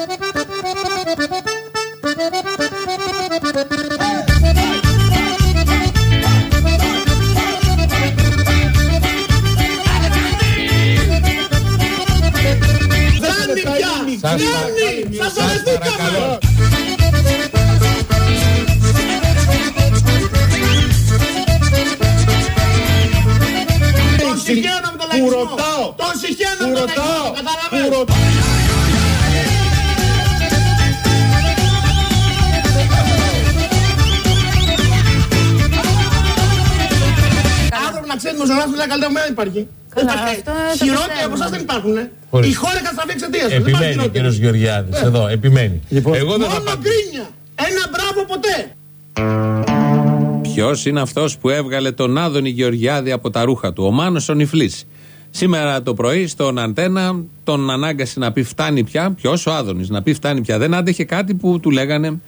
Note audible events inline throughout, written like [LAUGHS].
Ha ha ha! Το Χειρότεροι πιστεύω. από εσάς δεν υπάρχουν. ε. Χωρίς. Η χώρα καταστραφεί εξαιτίας σας. Δεν υπάρχει Επιμένει ο χειρότερη. κύριος Γεωργιάδης. Εδώ, επιμένει. Εγώ δεν θα Μόνο πάω. γκρίνια. Ένα μπράβο ποτέ. Ποιος είναι αυτός που έβγαλε τον Άδωνη Γεωργιάδη από τα ρούχα του, ο Μάνος ο Νιφλής. Σήμερα το πρωί στον Αντένα τον ανάγκασε να πει φτάνει πια. Ποιος ο Άδωνης, να πει φτάνει πια. Δεν άντεχε κάτι που του λέγανε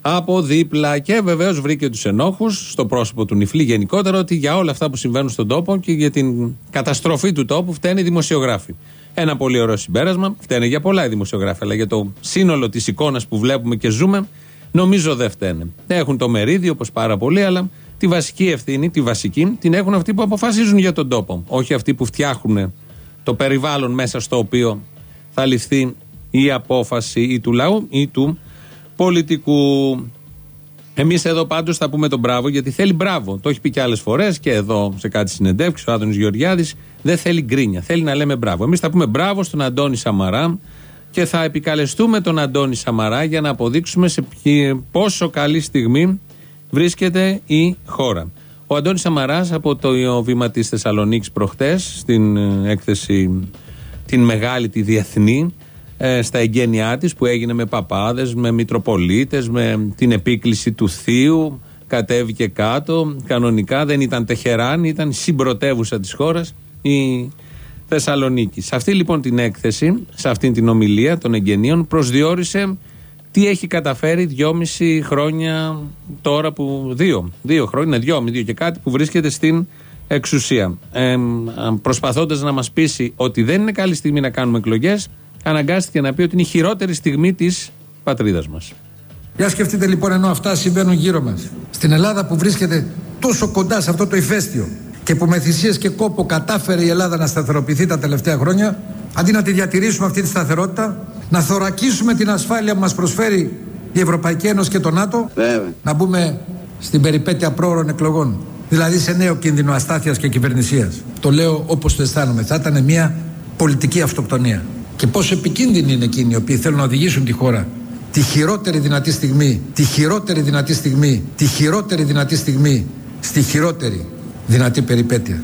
από δίπλα. Και βεβαίως βρήκε τους ενόχους στο πρόσωπο του Νιφλή γενικότερα ότι για όλα αυτά που συμβαίνουν στον τόπο και για την καταστροφή του τόπου φταίνουν οι δημοσιογράφοι. Ένα πολύ ωραίο συμπέρασμα. Φταίνε για πολλά οι δημοσιογράφοι, αλλά για το σύνολο της εικόνας που βλέπουμε και ζούμε, νομίζω δεν φταίνε. Έχουν το μερίδιο, όπως πάρα πολλοί, αλλά τη βασική ευθύνη, τη βασική, την έχουν αυτοί που αποφασίζουν για τον τόπο. Όχι αυτοί που φτιάχνουν το περιβάλλον μέσα στο οποίο θα ληφθεί η απόφαση ή του λαού ή του πολιτικού. Εμείς εδώ πάντως θα πούμε τον μπράβο, γιατί θέλει μπράβο. Το έχει πει και άλλες φορές και εδώ σε κάτι συνεντεύξεις ο Άδωνης Γεωργιάδης. Δεν θέλει γκρίνια. Θέλει να λέμε μπράβο. Εμείς θα πούμε μπράβο στον Αντώνη Σαμαρά και θα επικαλεστούμε τον Αντώνη Σαμαρά για να αποδείξουμε σε ποιο- πόσο καλή στιγμή βρίσκεται η χώρα. Ο Αντώνης Σαμαράς από το βήμα της Θεσσαλονίκης προχτές στην ε, έκθεση την μεγάλη, τη διεθνή ε, στα εγγένειά της που έγινε με παπάδες, με μητροπολίτες, με την επίκληση του θείου κατέβηκε κάτω, κανονικά δεν ήταν Τεχεράν, ήταν συμπρωτεύουσα της χώρας η Θεσσαλονίκη. Σε αυτή λοιπόν την έκθεση, σε αυτή την ομιλία των εγγενείων προσδιορίσε τι έχει καταφέρει δυόμιση χρόνια τώρα που. Δύο, δύο χρόνια, δυόμιση, δύο και κάτι που βρίσκεται στην εξουσία. Ε, Προσπαθώντας να μας πείσει ότι δεν είναι καλή στιγμή να κάνουμε εκλογές, αναγκάστηκε να πει ότι είναι η χειρότερη στιγμή της πατρίδας μας. Για σκεφτείτε λοιπόν ενώ αυτά συμβαίνουν γύρω μας. Στην Ελλάδα που βρίσκεται τόσο κοντά σε αυτό το ηφαίστειο και που με θυσίες και κόπο κατάφερε η Ελλάδα να σταθεροποιηθεί τα τελευταία χρόνια, αντί να τη διατηρήσουμε αυτή τη σταθερότητα, να θωρακίσουμε την ασφάλεια που μας προσφέρει η Ευρωπαϊκή Ένωση και το ΝΑΤΟ, να μπούμε στην περιπέτεια πρόωρων εκλογών. Δηλαδή σε νέο κίνδυνο αστάθειας και κυβερνησίας. Το λέω όπως το αισθάνομαι. Θα ήταν μια πολιτική αυτοκτονία. Και πόσο επικίνδυνοι είναι εκείνοι οι οποίοι θέλουν να οδηγήσουν τη χώρα τη χειρότερη δυνατή στιγμή, τη χειρότερη δυνατή στιγμή, τη χειρότερη δυνατή στιγμή, στη χειρότερη δυνατή περιπέτεια.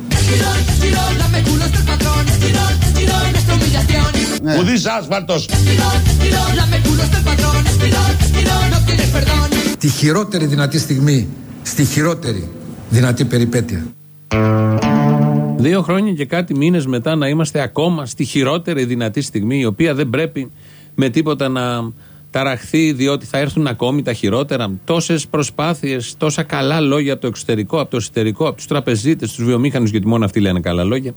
Ουδής άσφαλτος. Τη χειρότερη δυνατή στιγμή, στη χειρότερη δυνατή περιπέτεια. Δύο χρόνια και κάτι μήνες μετά να είμαστε ακόμα στη χειρότερη δυνατή στιγμή, η οποία δεν πρέπει με τίποτα να ταραχθεί, διότι θα έρθουν ακόμη τα χειρότερα. Τόσες προσπάθειες, τόσα καλά λόγια από το εξωτερικό, από το εσωτερικό, από τους τραπεζίτες, τους βιομήχανους, γιατί μόνο αυτοί λένε καλά λόγια.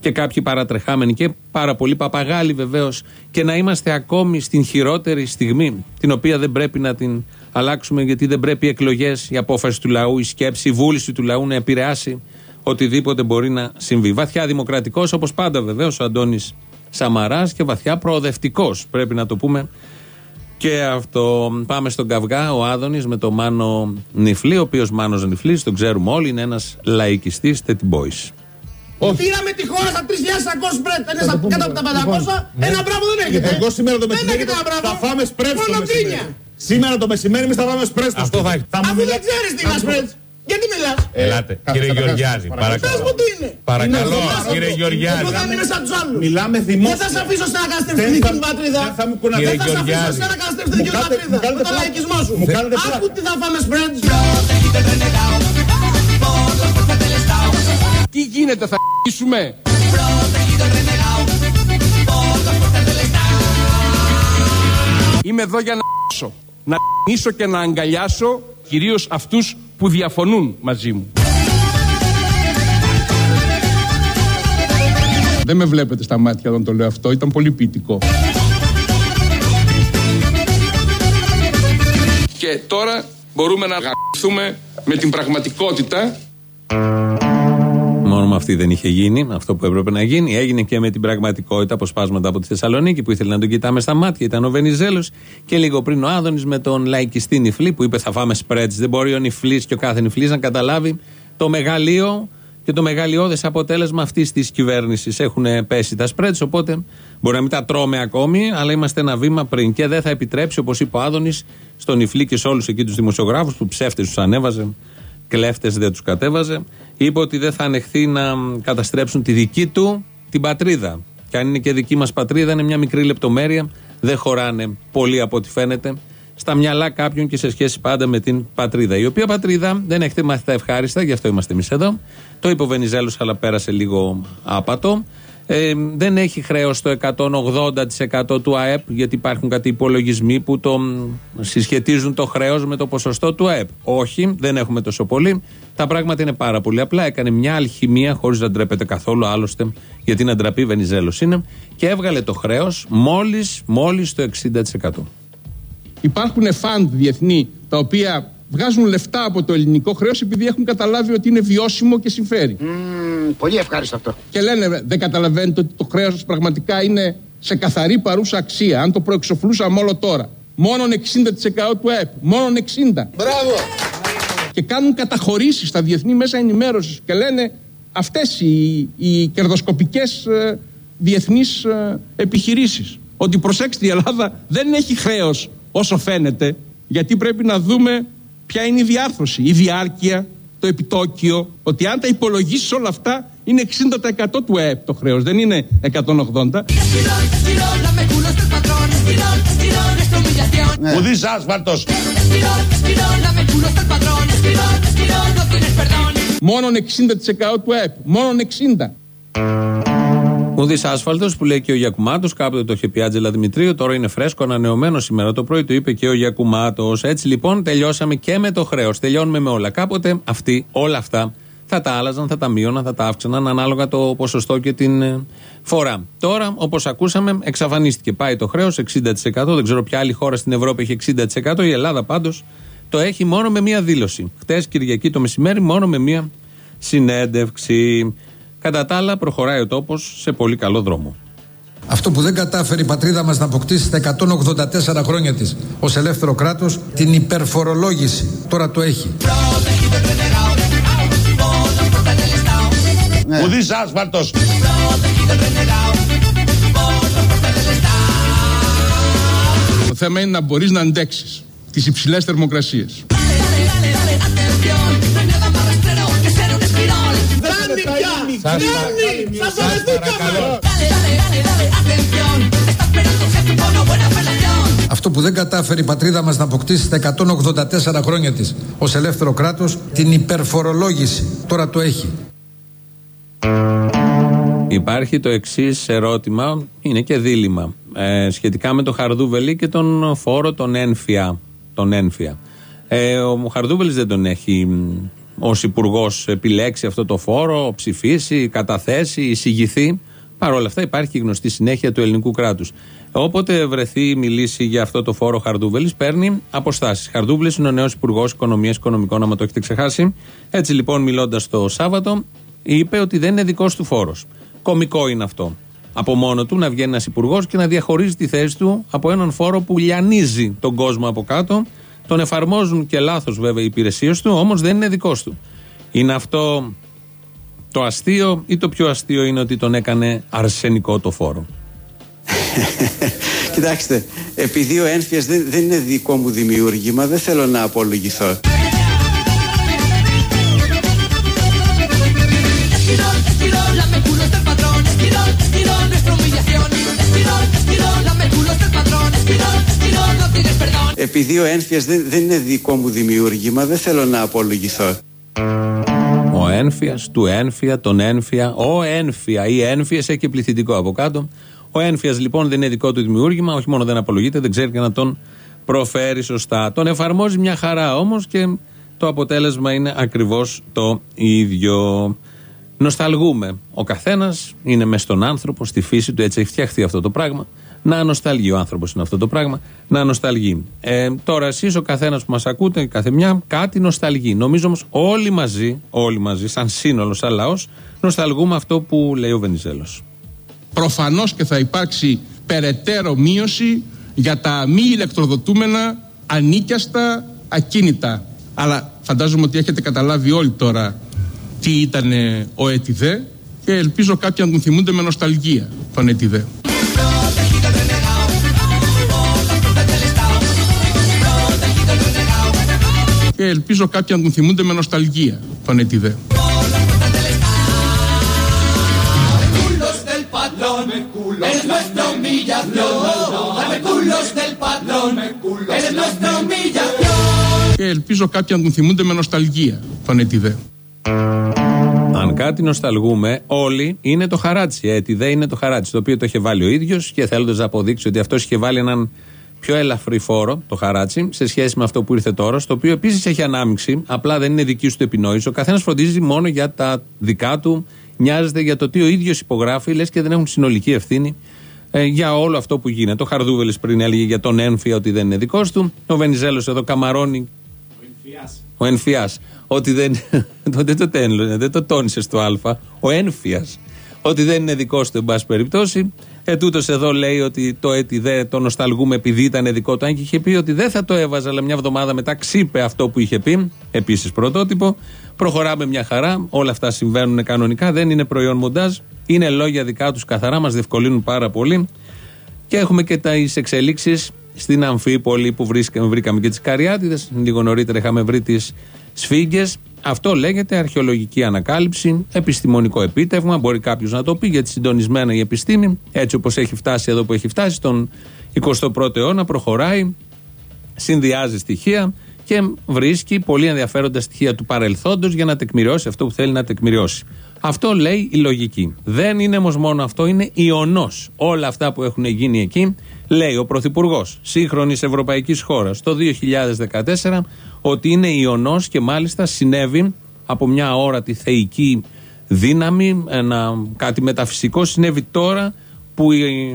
Και κάποιοι παρατρεχάμενοι και πάρα πολλοί παπαγάλοι βεβαίως. Και να είμαστε ακόμη στην χειρότερη στιγμή, την οποία δεν πρέπει να την αλλάξουμε, γιατί δεν πρέπει οι εκλογές, η απόφαση του λαού, η σκέψη, η βούληση του λαού να επηρεάσει οτιδήποτε μπορεί να συμβεί. Βαθιά δημοκρατικός, όπως πάντα βεβαίως ο Αντώνης Σαμαράς και βαθιά προοδευτικός, πρέπει να το πούμε και αυτό. Πάμε στον καυγά. Ο Άδωνης με τον Μάνο Νιφλή, ο οποίος Μάνος Νιφλή, τον ξέρουμε όλοι, είναι ένας λαϊκιστής τέτοι boys. Πήραμε τη χώρα στα 3.600 μπρετ. Είναι στα κάτω από τα 500. Ένα μπράβο δεν έχετε. Εγώ σήμερα το Δεν μεσημέρι έχετε ένα μπράβο. θα φάμε σπρέτς το Μόνο μεσημέρι. γκρίνια. Σήμερα το μεσημέρι εμείς θα φάμε σπρέτς το Αυτό θα σπίτι. έχει. Θα μου Αφού δεν μιλά- ξέρεις τι είναι σπρέτ. Γιατί μιλάς; Ελάτε, κα- κύριε καταρχάς, Γεωργιάδη, παρακαλώ. Πες παρακαλώ. μου τι είναι. Παρακαλώ, Είναι κύριε αυτό. Γεωργιάδη. Εγώ θα μείνω σαν τους άλλους. Μιλάμε Δεν δημόσια. θα σε αφήσω σε να κάνεις την Δεν εθνική θα- μου πατρίδα. δεν θα μου κουνάτε. Δεν θα σε αφήσω Γεωργιάδη. σε να κάνεις την εθνική Μου μου κάνετε- πατρίδα. μου κάνετε Με τον πλάκα. λαϊκισμό σου. Μου κάνετε Άκου πλάκα. τι θα φάμε σπρέτ. Τι γίνεται, θα ***σουμε. Είμαι εδώ για να ***σω. Να ***σω και να αγκαλιάσω κυρίως αυτούς που διαφωνούν μαζί μου. Δεν με βλέπετε στα μάτια όταν το λέω αυτό, ήταν πολύ ποιητικό. Και τώρα μπορούμε να αγαπηθούμε με την πραγματικότητα. Μόνο με αυτή δεν είχε γίνει αυτό που έπρεπε να γίνει. Έγινε και με την πραγματικότητα αποσπάσματα από τη Θεσσαλονίκη που ήθελε να τον κοιτάμε στα μάτια. Ήταν ο Βενιζέλος και λίγο πριν ο Άδωνης με τον λαϊκιστή Νιφλή που είπε θα φάμε σπρέτ. Δεν μπορεί ο Νιφλής και ο κάθε Νιφλής να καταλάβει το μεγαλείο και το μεγαλειώδες αποτέλεσμα αυτής της κυβέρνησης. Έχουν πέσει τα σπρέτ, οπότε μπορεί να μην τα τρώμε ακόμη, αλλά είμαστε ένα βήμα πριν. Και δεν θα επιτρέψει, όπως είπε ο Άδωνης, στον Νιφλή και σε όλους εκεί τους δημοσιογράφους που ψεύτες τους ανέβαζε κλέφτες δεν τους κατέβαζε. Είπε ότι δεν θα ανεχθεί να καταστρέψουν τη δική του την πατρίδα. Και αν είναι και δική μας πατρίδα, είναι μια μικρή λεπτομέρεια. Δεν χωράνε πολύ από ό,τι φαίνεται στα μυαλά κάποιων και σε σχέση πάντα με την πατρίδα. Η οποία πατρίδα δεν έχετε μάθει τα ευχάριστα, γι' αυτό είμαστε εμείς εδώ. Το είπε ο Βενιζέλος, αλλά πέρασε λίγο άπατο. Ε, δεν έχει χρέος το 180% του ΑΕΠ, γιατί υπάρχουν κάτι υπολογισμοί που το συσχετίζουν το χρέος με το ποσοστό του ΑΕΠ. Όχι, δεν έχουμε τόσο πολύ. Τα πράγματα είναι πάρα πολύ απλά. Έκανε μια αλχημία χωρίς να ντρέπεται καθόλου, άλλωστε, γιατί να ντραπεί Βενιζέλος είναι, και έβγαλε το χρέος μόλις μόλις το 60%. Υπάρχουν φαντ διεθνή τα οποία βγάζουν λεφτά από το ελληνικό χρέος επειδή έχουν καταλάβει ότι είναι βιώσιμο και συμφέρει. πολύ ευχάριστο αυτό. Και λένε, δεν καταλαβαίνετε ότι το χρέος πραγματικά είναι σε καθαρή παρούσα αξία. Αν το προεξοφλούσαμε όλο τώρα. Μόνον 60% του ΕΠ. Μόνον 60. Μπράβο. Και κάνουν καταχωρήσεις στα διεθνή μέσα ενημέρωσης και λένε αυτές οι, οι κερδοσκοπικές ε, διεθνείς ε, επιχειρήσεις. Ότι προσέξτε, η Ελλάδα δεν έχει χρέος όσο φαίνεται, γιατί πρέπει να δούμε ποια είναι η διάρθρωση, η διάρκεια, το επιτόκιο, ότι αν τα υπολογίσεις όλα αυτά είναι 60% του ΕΕΠ το χρέος, δεν είναι 180%. Ουδής άσφαλτος. Μόνον 60% του ΕΕΠ, μόνον 60%. Ουδή άσφαλτος που λέει και ο Γιακουμάτος, κάποτε το είχε πει Άτζελα Δημητρίου, τώρα είναι φρέσκο, ανανεωμένο σήμερα το πρωί, το είπε και ο Γιακουμάτος. Έτσι λοιπόν τελειώσαμε και με το χρέος. Τελειώνουμε με όλα. Κάποτε αυτοί, όλα αυτά, θα τα άλλαζαν, θα τα μείωναν, θα τα αύξαναν ανάλογα το ποσοστό και την ε, φορά. Τώρα, όπως ακούσαμε, εξαφανίστηκε. Πάει το χρέος 60%. Δεν ξέρω ποια άλλη χώρα στην Ευρώπη έχει 60%. Η Ελλάδα πάντως το έχει μόνο με μία δήλωση. Χτες Κυριακή το μεσημέρι, μόνο με μία συνέντευξη. Κατά τα άλλα, προχωράει ο τόπος σε πολύ καλό δρόμο. Αυτό που δεν κατάφερε η πατρίδα μας να αποκτήσει τα 184 χρόνια της ως ελεύθερο κράτος, την υπερφορολόγηση. Τώρα το έχει. Ναι. Ουδής άσφαλτος. Το θέμα είναι να μπορείς να αντέξεις τις υψηλές θερμοκρασίες. Αυτό που δεν κατάφερε η πατρίδα μας να αποκτήσει τα 184 χρόνια της ως ελεύθερο κράτος, την υπερφορολόγηση. Τώρα το έχει. Υπάρχει το εξής ερώτημα, είναι και δίλημα, ε, σχετικά με το Χαρδούβελη και τον φόρο των ένφια. Τον ένφια. Ε, ο Χαρδούβελης δεν τον έχει ως υπουργός επιλέξει αυτό το φόρο, ψηφίσει, καταθέσει, εισηγηθεί. Παρ' όλα αυτά υπάρχει η γνωστή συνέχεια του ελληνικού κράτους. Όποτε βρεθεί μιλήσει για αυτό το φόρο Χαρδούβελης, παίρνει αποστάσεις. Χαρδούβελη είναι ο νέος Υπουργός Οικονομίας Οικονομικών, άμα το έχετε ξεχάσει. Έτσι λοιπόν, μιλώντας το Σάββατο, είπε ότι δεν είναι δικός του φόρος. Κομικό είναι αυτό. Από μόνο του να βγαίνει ένας υπουργός και να διαχωρίζει τη θέση του από έναν φόρο που λιανίζει τον κόσμο από κάτω τον εφαρμόζουν και λάθος βέβαια οι υπηρεσίες του, όμως δεν είναι δικός του. Είναι αυτό το αστείο ή το πιο αστείο είναι ότι τον έκανε αρσενικό το φόρο; [LAUGHS] Κοιτάξτε, επειδή ο ένφιας δεν, δεν είναι δικό μου δημιούργημα, δεν θέλω να απολογηθώ. Επειδή ο ένφιας δεν, δεν είναι δικό μου δημιούργημα, δεν θέλω να απολογηθώ. Ο ένφιας, του ένφια, τον ένφια, ο ένφια ή ένφια έχει και πληθυντικό από κάτω. Ο ένφιας λοιπόν δεν είναι δικό του δημιούργημα, όχι μόνο δεν απολογείται, δεν ξέρει και να τον προφέρει σωστά. Τον εφαρμόζει μια χαρά όμως και το αποτέλεσμα είναι ακριβώς το ίδιο. Νοσταλγούμε. Ο καθένας είναι μες στον άνθρωπο, στη φύση του, έτσι έχει φτιαχτεί αυτό το πράγμα να νοσταλγεί. Ο άνθρωπος είναι αυτό το πράγμα, να νοσταλγεί. Ε, τώρα, εσείς ο καθένας που μας ακούτε, κάθε μια, κάτι νοσταλγεί. Νομίζω όμως όλοι μαζί, όλοι μαζί, σαν σύνολο, σαν λαός, νοσταλγούμε αυτό που λέει ο Βενιζέλος. Προφανώς και θα υπάρξει περαιτέρω μείωση για τα μη ηλεκτροδοτούμενα ανίκιαστα ακίνητα. Αλλά φαντάζομαι ότι έχετε καταλάβει όλοι τώρα τι ήταν ο ΕΤΙΔΕ και ελπίζω κάποιοι να τον θυμούνται με νοσταλγία τον ΕΤΙΔΕ. Και ελπίζω κάποιοι να τον θυμούνται με νοσταλγία τον ΕΤΙΔΕ. Και ελπίζω κάποιοι να τον θυμούνται με νοσταλγία τον ΕΤΙΔΕ. Αν κάτι νοσταλγούμε όλοι, είναι το χαράτσι. Έτσι δεν είναι το χαράτσι, το οποίο το είχε βάλει ο ίδιος και θέλοντας να αποδείξει ότι αυτός είχε βάλει έναν πιο ελαφρύ φόρο, το χαράτσι, σε σχέση με αυτό που ήρθε τώρα, στο οποίο επίσης έχει ανάμειξη, απλά δεν είναι δική σου επινόηση. Ο καθένας φροντίζει μόνο για τα δικά του, νοιάζεται για το τι ο ίδιος υπογράφει, λες και δεν έχουν συνολική ευθύνη ε, για όλο αυτό που γίνεται. Ο Χαρδούβελης πριν έλεγε για τον Ένφια ότι δεν είναι δικός του. Ο Βενιζέλος εδώ καμαρώνει. Ο Ενφιάς. Ότι δεν. [LAUGHS] δεν, το τέλο, δεν το τόνισες στο Α. Ο Ένφιας. Ότι δεν είναι δικός του, εν πάση περιπτώσει. Ε, τούτος εδώ λέει ότι το έτι δε το νοσταλγούμε επειδή ήταν δικό του. Αν και είχε πει ότι δεν θα το έβαζα, αλλά μια εβδομάδα μετά ξύπε αυτό που είχε πει. Επίσης πρωτότυπο. Προχωράμε μια χαρά. Όλα αυτά συμβαίνουν κανονικά. Δεν είναι προϊόν μοντάζ. Είναι λόγια δικά τους καθαρά. Μας διευκολύνουν πάρα πολύ. Και έχουμε και τις εξελίξεις στην Αμφίπολη που βρίσκαμε, βρήκαμε και τις Καριάτιδες. Λίγο νωρίτερα είχαμε βρει τις Σφίγγες. Αυτό λέγεται αρχαιολογική ανακάλυψη, επιστημονικό επίτευγμα. Μπορεί κάποιος να το πει γιατί συντονισμένα η επιστήμη, έτσι όπως έχει φτάσει εδώ που έχει φτάσει, στον 21ο αιώνα, προχωράει, συνδυάζει στοιχεία και βρίσκει πολύ ενδιαφέροντα στοιχεία του παρελθόντος για να τεκμηριώσει αυτό που θέλει να τεκμηριώσει. Αυτό λέει η λογική. Δεν είναι όμως μόνο αυτό, είναι ιονός. Όλα αυτά που έχουν γίνει εκεί, λέει ο Πρωθυπουργός σύγχρονης ευρωπαϊκής χώρας το 2014, ότι είναι ιονός και μάλιστα συνέβη από μια όρατη θεϊκή δύναμη, ένα, κάτι μεταφυσικό συνέβη τώρα που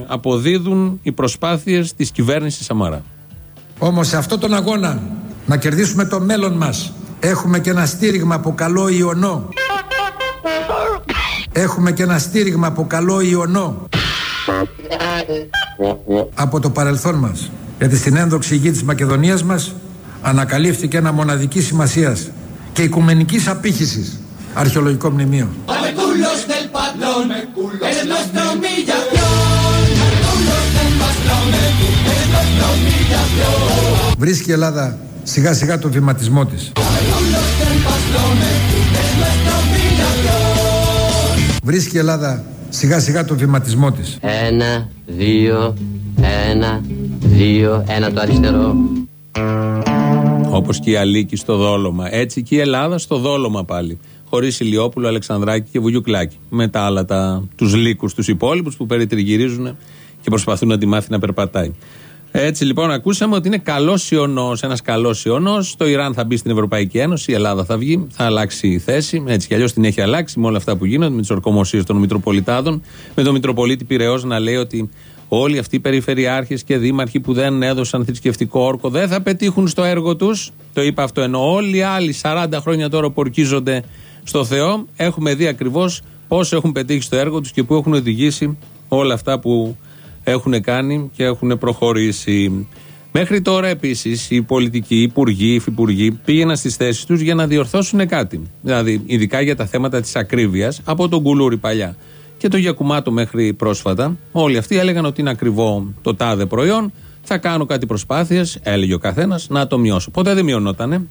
αποδίδουν οι προσπάθειες της κυβέρνησης Σαμαρά. Όμως σε αυτόν τον αγώνα να κερδίσουμε το μέλλον μας έχουμε και ένα στήριγμα από καλό ιονό. Έχουμε και ένα στήριγμα από καλό ιονό από το παρελθόν μας. Γιατί στην ένδοξη γη της Μακεδονίας μας ανακαλύφθηκε ένα μοναδική σημασίας και οικουμενικής απήχησης αρχαιολογικό μνημείο. Βρίσκει η Ελλάδα σιγά σιγά το βηματισμό της. Βρίσκει η Ελλάδα σιγά σιγά το βηματισμό της. Ένα, δύο, ένα, δύο, ένα το αριστερό. Όπως και η Αλίκη στο δόλωμα. Έτσι και η Ελλάδα στο δόλωμα πάλι. Χωρίς Ηλιόπουλο, Αλεξανδράκη και Βουγιουκλάκη. Με τα άλλα, τα, τους λύκους, τους υπόλοιπους που περιτριγυρίζουν και προσπαθούν να τη μάθει να περπατάει. Έτσι λοιπόν, ακούσαμε ότι είναι καλός ιονό, ένας καλός ιονό. Το Ιράν θα μπει στην Ευρωπαϊκή Ένωση, η Ελλάδα θα βγει, θα αλλάξει θέση. Έτσι κι αλλιώς την έχει αλλάξει με όλα αυτά που γίνονται, με τις ορκομοσίες των Μητροπολιτάδων. Με τον Μητροπολίτη Πυραιό να λέει ότι όλοι αυτοί οι περιφερειάρχες και δήμαρχοι που δεν έδωσαν θρησκευτικό όρκο δεν θα πετύχουν στο έργο τους. Το είπα αυτό ενώ όλοι οι άλλοι 40 χρόνια τώρα που ορκίζονται στο Θεό, έχουμε δει ακριβώς πώς έχουν πετύχει στο έργο τους και πού έχουν οδηγήσει όλα αυτά που έχουν κάνει και έχουν προχωρήσει. Μέχρι τώρα επίσης οι πολιτικοί, οι υπουργοί, οι υφυπουργοί πήγαιναν στις θέσεις τους για να διορθώσουν κάτι. Δηλαδή, ειδικά για τα θέματα της ακρίβειας, από τον Κουλούρη παλιά και το Γιακουμάτο μέχρι πρόσφατα, όλοι αυτοί έλεγαν ότι είναι ακριβό το τάδε προϊόν. Θα κάνω κάτι προσπάθειες, έλεγε ο καθένας, να το μειώσω. Ποτέ δεν μειωνότανε.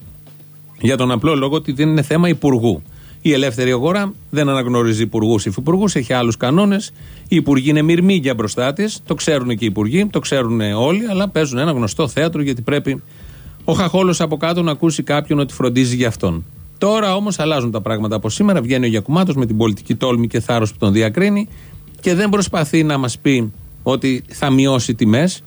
Για τον απλό λόγο ότι δεν είναι θέμα υπουργού. Η ελεύθερη αγορά δεν αναγνωρίζει υπουργούς ή υφυπουργούς, έχει άλλους κανόνες. Οι υπουργοί είναι μυρμήγκια μπροστά της, το ξέρουν και οι υπουργοί, το ξέρουν όλοι, αλλά παίζουν ένα γνωστό θέατρο γιατί πρέπει ο Χαχόλος από κάτω να ακούσει κάποιον ότι φροντίζει για αυτόν. Τώρα όμως αλλάζουν τα πράγματα από σήμερα. Βγαίνει ο Γιακουμάτος με την πολιτική τόλμη και θάρρος που τον διακρίνει και δεν προσπαθεί να μας πει ότι θα μειώσει τιμές.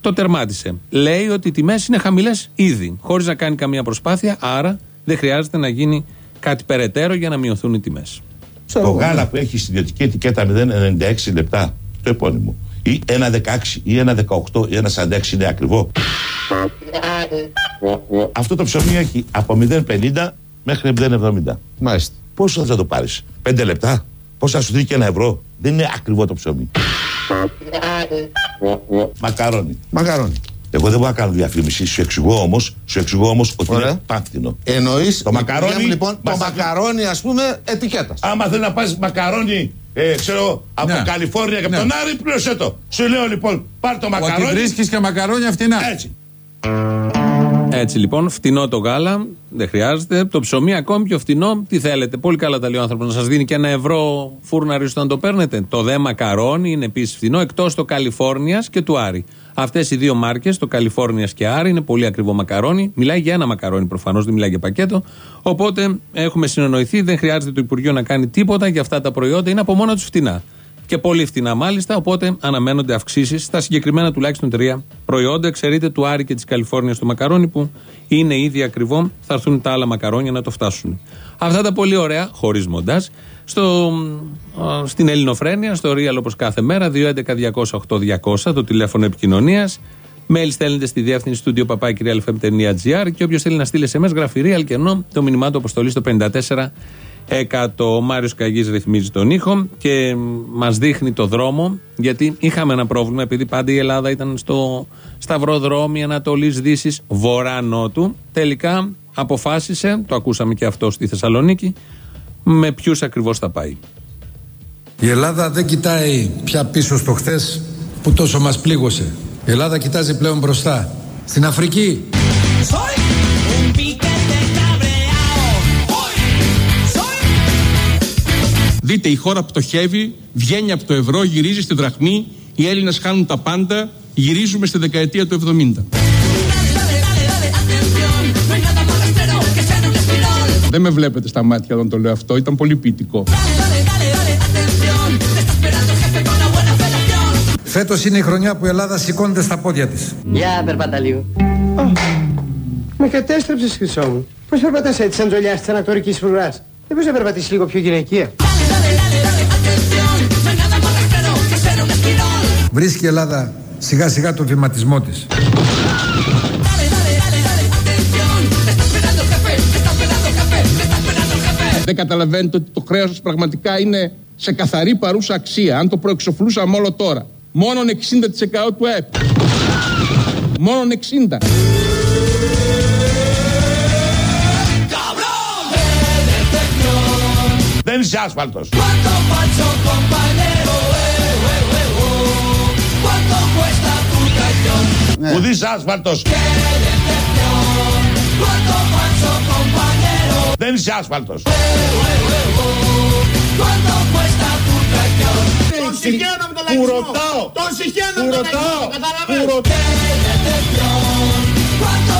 Το τερμάτισε. Λέει ότι οι τιμές είναι χαμηλές ήδη, χωρίς να κάνει καμία προσπάθεια, άρα δεν χρειάζεται να γίνει κάτι περαιτέρω για να μειωθούν οι τιμές. Το γάλα που έχει στην ιδιωτική ετικέτα 0,96 λεπτά, το επώνυμο, ή ένα 16 ή ένα 18 ή ένα 46 είναι ακριβό. Αυτό το ψωμί έχει από 0,50 μέχρι 0,70. Μάλιστα. Πόσο θα το πάρεις, 5 λεπτά, Πόσο θα σου δίνει και ένα ευρώ; Δεν είναι ακριβό το ψωμί. Μακαρόνι. Μακαρόνι. Εγώ δεν μπορώ να κάνω διαφήμιση. Σου εξηγώ όμως σου εξηγώ όμως ότι Ωραία. είναι πάνθινο. Εννοείς Το μακαρόνι λοιπόν, το μας- μακαρόνι, ας πούμε, ετικέτας. Άμα θέλει να πας μακαρόνι, ε, ξέρω, από Ναι. Καλιφόρνια και από Ναι. τον Άρη, πλήρωσέ το. Σου λέω λοιπόν, πάρ το Ότι μακαρόνι. βρίσκεις και μακαρόνια φτηνά. Έτσι. Έτσι λοιπόν, φτηνό το γάλα, δεν χρειάζεται. Το ψωμί ακόμη πιο φτηνό, τι θέλετε. Πολύ καλά τα λέει ο άνθρωπος. Να σας δίνει και ένα ευρώ φούρναρι όταν το παίρνετε. Το δε μακαρόνι είναι επίσης φτηνό, εκτός το Καλιφόρνιας και του Άρη. Αυτές οι δύο μάρκες, το Καλιφόρνιας και Άρη, είναι πολύ ακριβό μακαρόνι. Μιλάει για ένα μακαρόνι προφανώς, δεν μιλάει για πακέτο. Οπότε έχουμε συνεννοηθεί, δεν χρειάζεται το Υπουργείο να κάνει τίποτα για αυτά τα προϊόντα, είναι από μόνα τους φτηνά. Και πολύ φτηνά μάλιστα, οπότε αναμένονται αυξήσεις στα συγκεκριμένα τουλάχιστον τρία προϊόντα. Εξαιρείται του Άρη και της Καλιφόρνιας το μακαρόνι που είναι ήδη ακριβό. Θα έρθουν τα άλλα μακαρόνια να το φτάσουν. Αυτά τα πολύ ωραία, χωρίς μοντάζ, στο, α, στην Ελληνοφρένεια, στο Real όπως κάθε μέρα, 211-208-200, το τηλέφωνο επικοινωνίας. Mail στέλνετε στη διεύθυνση του papakirialfm.gr και όποιος θέλει να στείλει SMS γράφει Real και ενώ το μηνυμά του αποστολής στο 54 εκατό. Ο Μάριος Καγής ρυθμίζει τον ήχο και μας δείχνει το δρόμο. Γιατί είχαμε ένα πρόβλημα, επειδή πάντα η Ελλάδα ήταν στο σταυροδρόμι Ανατολής Δύσης Βορρά-Νότου. Τελικά αποφάσισε, το ακούσαμε και αυτό στη Θεσσαλονίκη, με ποιους ακριβώς θα πάει. Η Ελλάδα δεν κοιτάει πια πίσω στο χθες που τόσο μας πλήγωσε. Η Ελλάδα κοιτάζει πλέον μπροστά. Στην Αφρική, Soy Δείτε, η χώρα πτωχεύει, βγαίνει από το ευρώ, γυρίζει στη δραχμή, οι Έλληνες χάνουν τα πάντα, γυρίζουμε στη δεκαετία του 70. Dale, dale, dale, atención. No hay nada más rastrero que ser un esquirol. Δεν με βλέπετε στα μάτια όταν το λέω αυτό, ήταν πολύ ποιητικό. Dale, dale, dale, dale, atención. Te está esperando el jefe con una buena felación. φέτος είναι η χρονιά που η Ελλάδα σηκώνεται στα πόδια της. Για περπάτα λίγο. Με κατέστρεψες, χρυσό μου. Πώς περπατάς έτσι, σαν τζολιάς της ανακτορική φρουράς; Δεν μπορείς να περπατήσεις λίγο πιο γυναικεία. Βρίσκει η Ελλάδα σιγά σιγά το βηματισμό της. Dale, dale, dale, dale, atención. Te está esperando el jefe, te está esperando el jefe, te está esperando el jefe. Δεν καταλαβαίνετε ότι το χρέος σας πραγματικά είναι σε καθαρή παρούσα αξία. Αν το προεξοφλούσαμε όλο τώρα. Μόνον 60% του ΕΠ. Μόνον 60%. Δεν είσαι άσφαλτος. Traición? Ουδής άσφαλτος. ¡Qué decepción! ¿Cuánto falso compañero? Δεν είσαι άσφαλτος. ¿Cuánto cuesta tu traición? Τον συγχαίρω με τον Που λαϊκισμό. ρωτάω. Τον συγχαίρω Που με τον ρωτάω. λαϊκισμό. Που Καταλαβαίνεις. ρωτάω. ¡Qué decepción! ¿Cuánto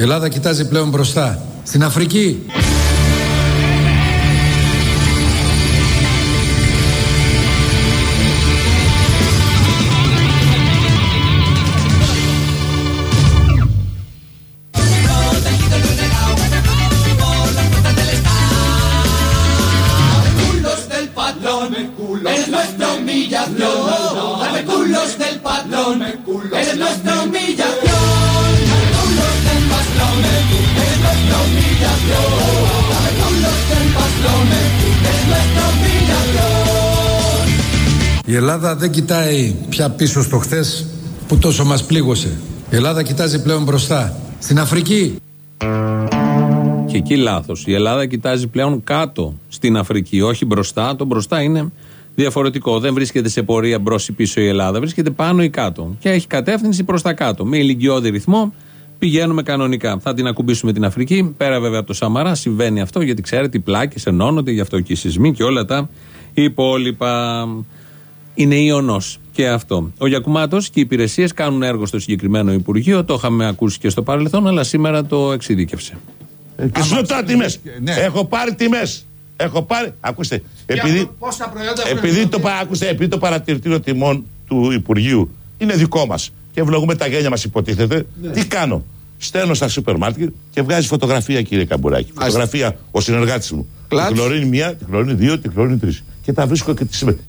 Η Ελλάδα κοιτάζει πλέον μπροστά. Στην Αφρική, Ελλάδα δεν κοιτάει πια πίσω στο χθες που τόσο μας πλήγωσε. Η Ελλάδα κοιτάζει πλέον μπροστά. Στην Αφρική, Και εκεί λάθος. Η Ελλάδα κοιτάζει πλέον κάτω στην Αφρική, όχι μπροστά. Το μπροστά είναι διαφορετικό. Δεν βρίσκεται σε πορεία μπρος ή πίσω η Ελλάδα, βρίσκεται πάνω ή κάτω. Και έχει κατεύθυνση προς τα κάτω. Με ηλικιώδη ρυθμό πηγαίνουμε κανονικά. Θα την ακουμπήσουμε την Αφρική. Πέρα βέβαια από το Σαμαρά συμβαίνει αυτό, γιατί ξέρετε, οι πλάκες ενώνονται, γι' αυτό και οι σεισμοί και όλα τα υπόλοιπα. Είναι ιονό και αυτό. Ο Γιακουμάτος και οι υπηρεσίες κάνουν έργο στο συγκεκριμένο Υπουργείο. Το είχαμε ακούσει και στο παρελθόν, αλλά σήμερα το εξειδίκευσε. Και σου λέω τώρα τιμές. Ναι. Έχω πάρει τιμές Έχω πάρει. Ακούστε. Επειδή, Πόσα προϊόντα έχουν επειδή, το, πα- ακούστε, επειδή το παρατηρητήριο τιμών του Υπουργείου είναι δικό μας και ευλογούμε τα γένια μας, υποτίθεται, τι κάνω; Στέλνω στα σούπερ μάρκετ και βγάζει φωτογραφία, κύριε Καμπουράκη. Φωτογραφία ο συνεργάτης μου. Κλατς. Τη χλωρίνη μία, τη χλωρίνη δύο, τη χλωρίνη τρεις. Και τα βρίσκω και τι συμμετέχει.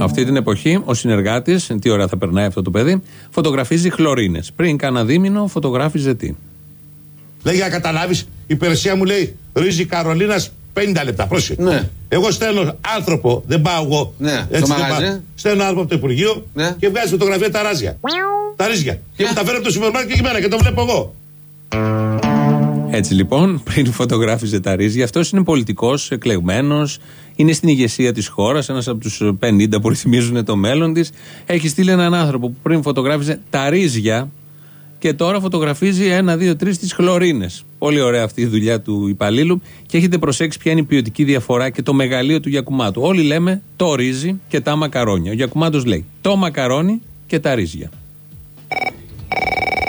Αυτή την εποχή ο συνεργάτης, τι ώρα θα περνάει αυτό το παιδί, φωτογραφίζει χλωρίνες. Πριν κάνα δίμηνο φωτογράφιζε τι. Λέει για να καταλάβεις, η υπηρεσία μου λέει ρύζι Καρολίνας 50 λεπτά. Πρόσεχε. Ναι. Εγώ στέλνω άνθρωπο, δεν πάω εγώ. Ναι, έτσι στο δεν μαγαζί. πάω. Στέλνω άνθρωπο από το Υπουργείο Ναι. και βγάζει φωτογραφία τα ράζια. Τα ρίζια. Και μου τα φέρνει από το σούπερ μάρκετ και εμένα και το βλέπω εγώ. Έτσι λοιπόν, πριν φωτογράφιζε τα ρίζια, αυτός είναι πολιτικός, εκλεγμένος, είναι στην ηγεσία της χώρας, ένας από τους 50 που ρυθμίζουν το μέλλον της. Έχει στείλει έναν άνθρωπο που πριν φωτογράφιζε τα ρίζια και τώρα φωτογραφίζει ένα, δύο, τρεις τις χλωρίνες. Πολύ ωραία αυτή η δουλειά του υπαλλήλου. Και έχετε προσέξει ποια είναι η ποιοτική διαφορά και το μεγαλείο του Γιακουμάτου. Όλοι λέμε το ρύζι και τα μακαρόνια. Ο Γιακουμάτος λέει το μακαρόνι και τα ρύζια.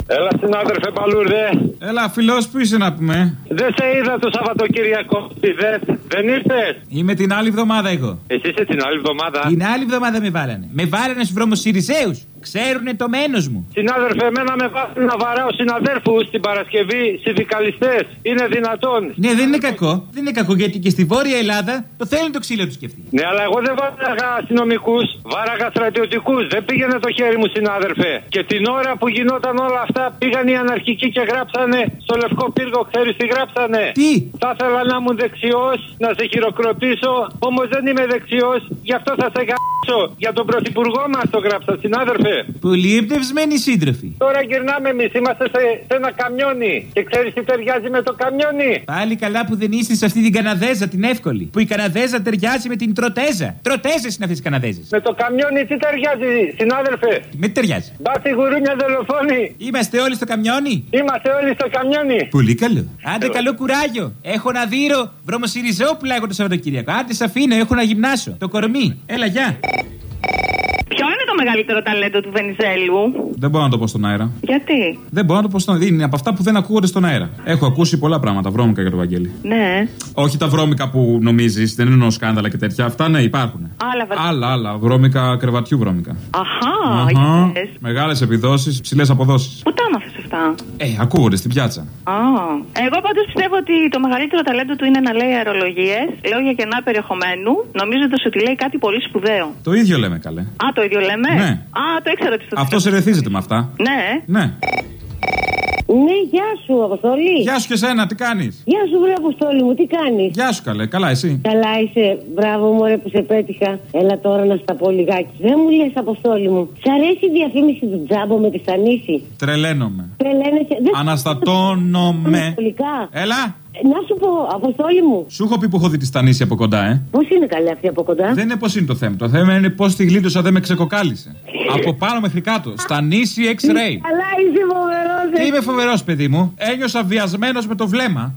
Έλα συνάδελφε Παλούρδε. Έλα, φιλός, πού είσαι να πούμε; Δεν σε είδα το Σαββατοκύριακο. Είδες. Δεν ήρθες; Είμαι την άλλη εβδομάδα εγώ. Εσύ είσαι την άλλη εβδομάδα. Την άλλη εβδομάδα με βάλανε. Με βάλανε στους δρόμους Σιριζέους. Ξέρουνε το μένος μου. Συνάδελφε, εμένα με βάζουν να βαράω συναδέλφου την Παρασκευή συνδικαλιστές. Είναι δυνατόν. Ναι, δεν είναι κακό. Δεν είναι κακό γιατί και στη Βόρεια Ελλάδα το θέλουν το ξύλο τους και αυτοί. Ναι, αλλά εγώ δεν βάραγα αστυνομικούς, βάραγα στρατιωτικούς. Δεν πήγαινε το χέρι μου, συνάδελφε. Και την ώρα που γινόταν όλα αυτά, πήγαν οι αναρχικοί και γράψανε στο λευκό πύργο. Ξέρεις τι γράψανε; Τι; Θα ήθελα να ήμουν δεξιός, να σε χειροκροτήσω. Όμως δεν είμαι δεξιός, γι' αυτό θα σε γράψω. Για τον πρωθυπουργό μας το γράψα, συνάδελφε. Πολύ εμπνευσμένοι σύντροφοι. Τώρα γυρνάμε εμείς, είμαστε σε, σε ένα καμιόνι. Και ξέρεις τι ταιριάζει με το καμιόνι; Πάλι καλά που δεν είστε σε αυτή την Καναδέζα, την εύκολη. Που η Καναδέζα ταιριάζει με την Τροτέζα. Τροτέζες είναι αυτές οι Καναδέζες. Με το καμιόνι τι ταιριάζει, συνάδελφε; Με τι ταιριάζει; Μπάτι γουρούνια δολοφόνη. Είμαστε όλοι στο καμιόνι; Είμαστε όλοι στο καμιόνι. Πολύ καλό. Άντε καλό κουράγιο. Έχω να δείρω βρώμο Σιριζόπουλα εγώ το Σαββατοκύριακο. Άντε σε αφήνω, έχω να γυμνάσω. Το κορμί. Έλα, γεια. Ποιο είναι το μεγαλύτερο ταλέντο του Βενιζέλου, Δεν μπορώ να το πω στον αέρα. Γιατί; Δεν μπορώ να το πω στον αέρα. Είναι από αυτά που δεν ακούγονται στον αέρα. Έχω ακούσει πολλά πράγματα βρώμικα για το Βαγγέλη. Ναι. Όχι τα βρώμικα που νομίζεις, δεν εννοώ σκάνδαλα και τέτοια. Αυτά ναι, υπάρχουν. Άλλα βα- Άλλα, άλλα. Βρώμικα κρεβατιού βρώμικα. Αχά, Αχα. yes. Μεγάλες επιδόσεις, ψηλές αποδόσεις. Πού τα άμαθες αυτά. Ε, ακούγονται στην πιάτσα. Α. Εγώ πάντως πιστεύω ότι το μεγαλύτερο ταλέντο του είναι να λέει αερολογίες, λόγια κενά περιεχομένου, νομίζοντας ότι λέει κάτι πολύ σπουδαίο. Το ίδιο λέμε καλέ. Α, το ίδιο λέμε; Ναι. Α, το ήξερα ότι στο Αυτός ερεθίζεται με αυτά. Ναι. Ναι. Ναι, γεια σου, Αποστολή. Γεια σου και σένα, τι κάνεις; Γεια σου, βρε Αποστολή μου, τι κάνεις; Γεια σου καλέ, καλά εσύ; Καλά είσαι, μπράβο μου, ρε που σε πέτυχα. Έλα τώρα να στα πω λιγάκι. Δεν μου λες, Αποστόλη μου. Σ' αρέσει η διαφήμιση του Τζάμπο με τη Στανίση. Τρελαίνομαι. Τρελαίνεσαι. Δεν Αναστατώνομαι. Ανατολικά. Έλα. Να σου πω, Αποστόλη μου, Σου έχω πει που έχω δει τη Στανίση από κοντά, ε. πώς είναι καλή αυτή από κοντά; Δεν είναι πώς είναι το θέμα. Το θέμα είναι πώς τη γλίτωσα, δεν με ξεκοκάλισε. από πάνω μέχρι κάτω. Στανίση X-ray. Καλά, είσαι φοβερός. Τι είμαι φοβερός, παιδί μου. Ένιωσα βιασμένος με το βλέμμα.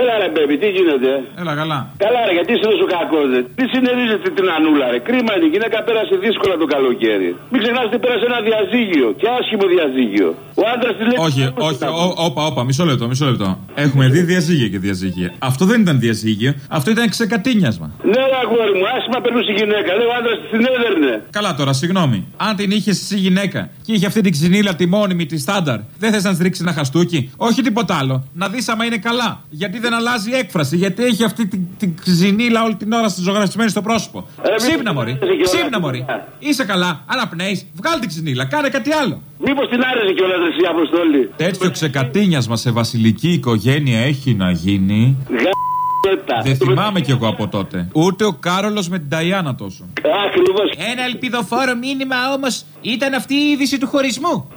Έλα ρε μπέμπι, τι γίνεται; Έλα, καλά. Καλά ρε, γιατί είσαι τόσο κακός, ρε; Τι συνερίζεται την Ανούλα, ρε; Κρίμα είναι, η γυναίκα πέρασε δύσκολα το καλοκαίρι. Μην ξεχνάτε ότι πέρασε ένα διαζύγιο. Και άσχημο διαζύγιο. Ο άντρας της λέει. Όχι, όχι, ο- όπα, όπα, μισό λεπτό, μισό λεπτό. Έχουμε δει διαζύγιο και διαζύγιο. Αυτό δεν ήταν διαζύγιο, αυτό ήταν ξεκατίνιασμα. Ναι, ρε αγόρι μου, άσχημα περνούσε η γυναίκα. Λέει ο άντρας της την έδερνε. Καλά τώρα, συγγνώμη. Αν την είχες εσύ γυναίκα και είχε αυτή την ξυνήλα τη μόνιμη, τη στάνταρ, δεν θες να της ρίξεις ένα χαστούκι; Όχι τίποτα άλλο. Να δεις άμα είναι καλά. Γιατί δεν αλλάζει η έκφραση. Γιατί έχει αυτή την, την ξυνήλα όλη την ώρα στη ζωγραφισμένη στο πρόσωπο. Ε, Ξύπνα, μη- Μωρή. και Ξύπνα, όλα Μωρή. αυτά. Είσαι καλά. Αναπνέεις. Βγάλει την ξυνήλα. Κάνε κάτι άλλο. Μήπως την άρεσε κιόλας ρε εσύ αποστολή. Τέτοιο ξεκατίνιασμα σε βασιλική οικογένεια έχει να γίνει. Γα***τα. Δεν θυμάμαι κι εγώ από τότε. Ούτε ο Κάρολος με την Ταϊάννα τόσο. Ακριβώς. Ένα ελπιδοφόρο μήνυμα όμως ήταν αυτή η είδηση του χωρισμού.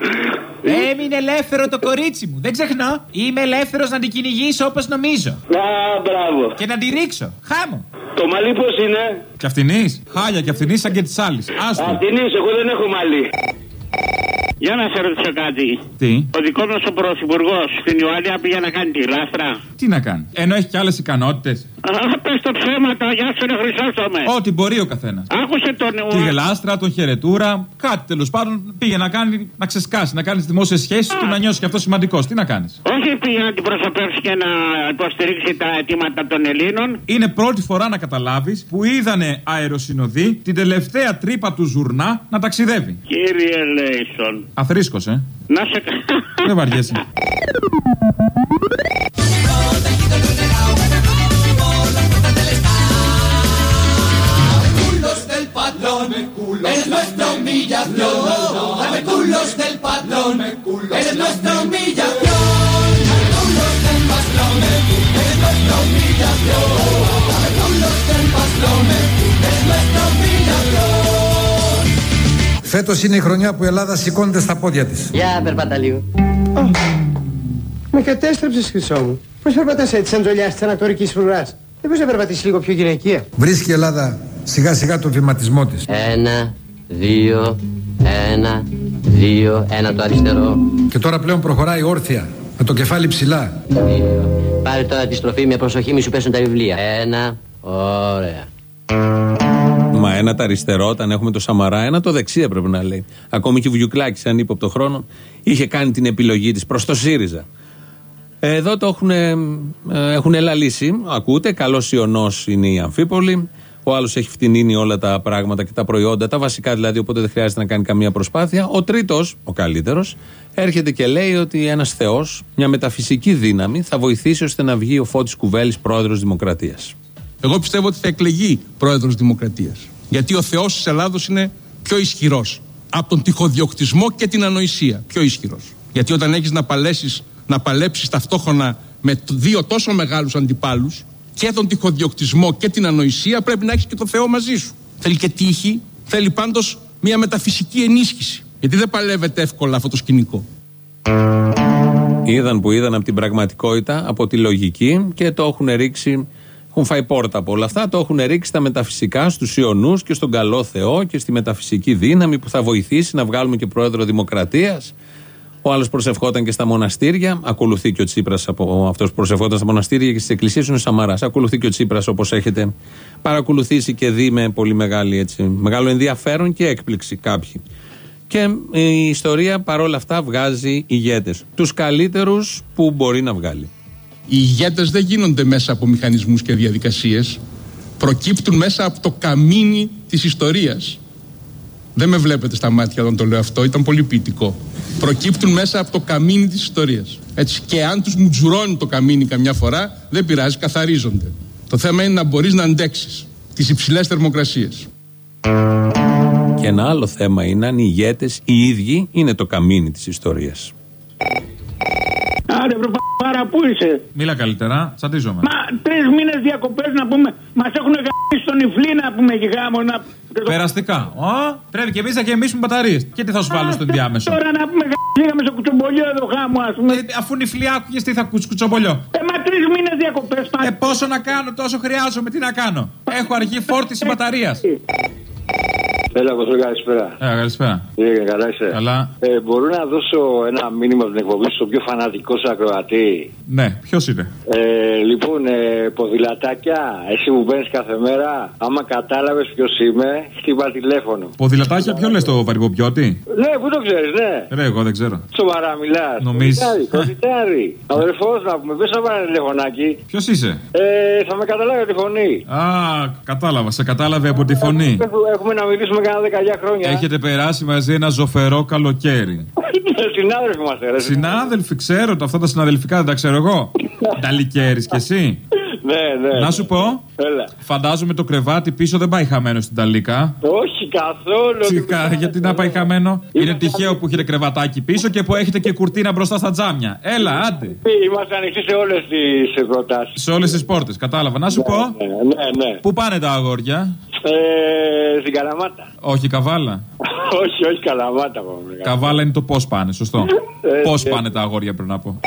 Έμεινε ελεύθερο το κορίτσι μου. Δεν ξεχνώ. Είμαι ελεύθερος να την κυνηγήσω όπως νομίζω. Α, μπράβο. Και να τη ρίξω. Χάμω. Το μαλλί πώς είναι; Και αυτινής. Χάλια και αυτινής σαν και της άλλης. Άστο. Αυτήν εγώ δεν έχω μαλλί. Για να σε ρωτήσω κάτι. Τι; Ο δικός μας ο πρωθυπουργός στην Ιωάννια πήγε να κάνει τη λάστρα. Τι να κάνει; Ενώ έχει και άλλες ικανότητες. Πες το ψέματα, γεια σου, ρε Χρυσόστομε. Ό,τι μπορεί ο καθένας. Άκουσε τον. Τη γελάστρα, τον χαιρετούρα, κάτι τέλος πάντων πήγε να κάνει, να ξεσκάσει, να κάνει δημόσιες σχέσεις του να νιώσει και αυτό σημαντικός. Τι να κάνεις; Όχι πήγε να την προσωπεύσει και να υποστηρίξει τα αιτήματα των Ελλήνων. Είναι πρώτη φορά να καταλάβεις που είδανε αεροσυνοδοί την τελευταία τρύπα του ζουρνά να ταξιδεύει. Κύριε Λέισον. Αθρίσκο, ε. Να σε κα- Δεν βαριέσαι. culos del patrón, es nuestra humillación. Dame culos del patrón, es nuestra humillación. Dame culos del patrón, es nuestra humillación. Dame culos del patrón, es nuestra humillación. Φέτος είναι η χρονιά που η Ελλάδα σηκώνεται στα πόδια της. Για περπάτα λίγο. Με κατέστρεψες, χρυσό μου. Πώς περπατάς έτσι, σαν τζολιάς της ανακτορική φρουράς; Δεν μπορεί να περπατήσεις λίγο πιο γυναικεία; Βρίσκει η Ελλάδα σιγά σιγά τον βηματισμό της. Ένα, δύο, ένα, δύο, ένα το αριστερό. Και τώρα πλέον προχωράει όρθια, με το κεφάλι ψηλά. Δύο. Πάρε τώρα τη στροφή με προσοχή, μη σου πέσουν τα βιβλία. Ένα, ωραία. Μα ένα το αριστερό, όταν έχουμε το Σαμαρά, ένα το δεξί έπρεπε να λέει. Ακόμη και ο Βουγιουκλάκη, αν ύποπτο χρόνο, είχε κάνει την επιλογή της προς το ΣΥΡΙΖΑ. Εδώ το έχουν, ε, έχουν ελαλήσει. Ακούτε, καλός ιονό είναι η Αμφίπολη. Ο άλλος έχει φτηνίνει όλα τα πράγματα και τα προϊόντα, τα βασικά δηλαδή, οπότε δεν χρειάζεται να κάνει καμία προσπάθεια. Ο τρίτος, ο καλύτερος, έρχεται και λέει ότι ένας Θεός, μια μεταφυσική δύναμη, θα βοηθήσει ώστε να βγει ο Φώτης Κουβέλης πρόεδρος Δημοκρατίας. Εγώ πιστεύω ότι θα εκλεγεί πρόεδρος Δημοκρατίας. Γιατί ο Θεός της Ελλάδος είναι πιο ισχυρός. Από τον τυχοδιοκτισμό και την ανοησία. Πιο ισχυρός. Γιατί όταν έχεις να παλέσεις, να παλέψεις ταυτόχρονα με τ- δύο τόσο μεγάλους αντιπάλους και τον τυχοδιοκτισμό και την ανοησία πρέπει να έχεις και το Θεό μαζί σου. Θέλει και τύχη, θέλει πάντως μια μεταφυσική ενίσχυση. Γιατί δεν παλεύεται εύκολα αυτό το σκηνικό. Είδαν που είδαν από την πραγματικότητα, από τη λογική και το έχουν ρίξει. Έχουν φάει πόρτα από όλα αυτά. Το έχουν ρίξει στα μεταφυσικά, στους Ιωνούς και στον καλό Θεό και στη μεταφυσική δύναμη που θα βοηθήσει να βγάλουμε και πρόεδρο Δημοκρατίας. Ο άλλος προσευχόταν και στα μοναστήρια. Ακολουθεί και ο Τσίπρας από αυτός που προσευχόταν στα μοναστήρια και στις εκκλησίες είναι ο Σαμαράς. Ακολουθεί και ο Τσίπρας όπως έχετε παρακολουθήσει και δει με πολύ μεγάλη, έτσι, μεγάλο ενδιαφέρον και έκπληξη κάποιοι. Και η ιστορία παρόλα αυτά βγάζει ηγέτες. Τους καλύτερους που μπορεί να βγάλει. Οι ηγέτες δεν γίνονται μέσα από μηχανισμούς και διαδικασίες. Προκύπτουν μέσα από το καμίνι της ιστορίας. Δεν με βλέπετε στα μάτια όταν το λέω αυτό, ήταν πολύ ποιητικό. Προκύπτουν μέσα από το καμίνι της ιστορίας. Έτσι, και αν τους μουτζουρώνει το καμίνι καμιά φορά, δεν πειράζει, καθαρίζονται. Το θέμα είναι να μπορείς να αντέξεις τις υψηλές θερμοκρασίες. Και ένα άλλο θέμα είναι αν οι ηγέτες οι ίδιοι είναι το καμίνι της ιστορίας. Άρε, βρε πάρα πού είσαι; Μίλα καλύτερα, τσαντίζομαι. Μα τρεις μήνες διακοπές να πούμε. Μας έχουν γαμίσει στον Ιφλή να πούμε και γάμο. Να... Περαστικά. Ω, πρέπει και εμείς να γεμίσουμε μπαταρίες. Και τι θα σου βάλω στο ενδιάμεσο. Τώρα να πούμε γαμίσαμε στο κουτσομπολιό εδώ γάμο, ας πούμε. Ε, αφού είναι φλιά, άκουγες τι θα κουτσ- κουτσομπολιό. Ε, μα τρεις μήνες διακοπές πάλι. Ε, πόσο να κάνω, τόσο χρειάζομαι, τι να κάνω. Έχω αργή φόρτιση μπαταρίας. Έλα, Κωστό, καλησπέρα. Ε, καλησπέρα. Τι έγινε, καλά είσαι. Καλά. Ε, μπορώ να δώσω ένα μήνυμα από την εκπομπή στο πιο φανατικό σου ακροατή; Ναι, ποιος είναι; Ε, λοιπόν, ε, ποδηλατάκια, εσύ που μπαίνεις κάθε μέρα, άμα κατάλαβες ποιος είμαι, χτύπα τηλέφωνο. Ποδηλατάκια, ποιο λες το βαριποπιώτη. Ναι, πού το ξέρεις, ναι. Ρε, εγώ δεν ξέρω. Σοβαρά μιλάς. Νομίζεις. Κοντιτάρι. [LAUGHS] Αδερφός να πούμε, πες να πάρει τηλεφωνάκι. Ποιος είσαι; Ε, θα με καταλάβει από τη φωνή. Α, κατάλαβα, σε κατάλαβε από τη φωνή. Έχουμε- Έχουμε να μιλήσουμε κάνα δεκαετία χρόνια. Έχετε περάσει μαζί ένα ζωφερό καλοκαίρι. Συνάδελφοι είμαστε, ρε. Συνάδελφοι, ξέρω το, αυτά τα συναδελφικά δεν τα ξέρω εγώ. [LAUGHS] Νταλικέρι κι εσύ. Ναι, ναι. Να σου πω, Έλα. φαντάζομαι το κρεβάτι πίσω δεν πάει χαμένο στην Ταλίκα. Όχι καθόλου. Σιγά, γιατί να πάει χαμένο. Είναι τυχαίο που έχετε κρεβατάκι πίσω και που έχετε και κουρτίνα μπροστά στα τζάμια. Έλα, άντε. Είμαστε ανοιχτοί σε όλες τις προτάσεις. Σε όλες τις πόρτες, κατάλαβα. Να σου πω, Ναι, ναι, ναι. πού πάνε τα αγόρια; Ε, στην Καλαμάτα. Όχι, καβάλα. [LAUGHS] όχι, όχι Καλαμάτα πάμε. Καβάλα είναι το πώς πάνε, σωστό. Ε, Πώς ε. πάνε τα αγόρια, πρέπει να πω.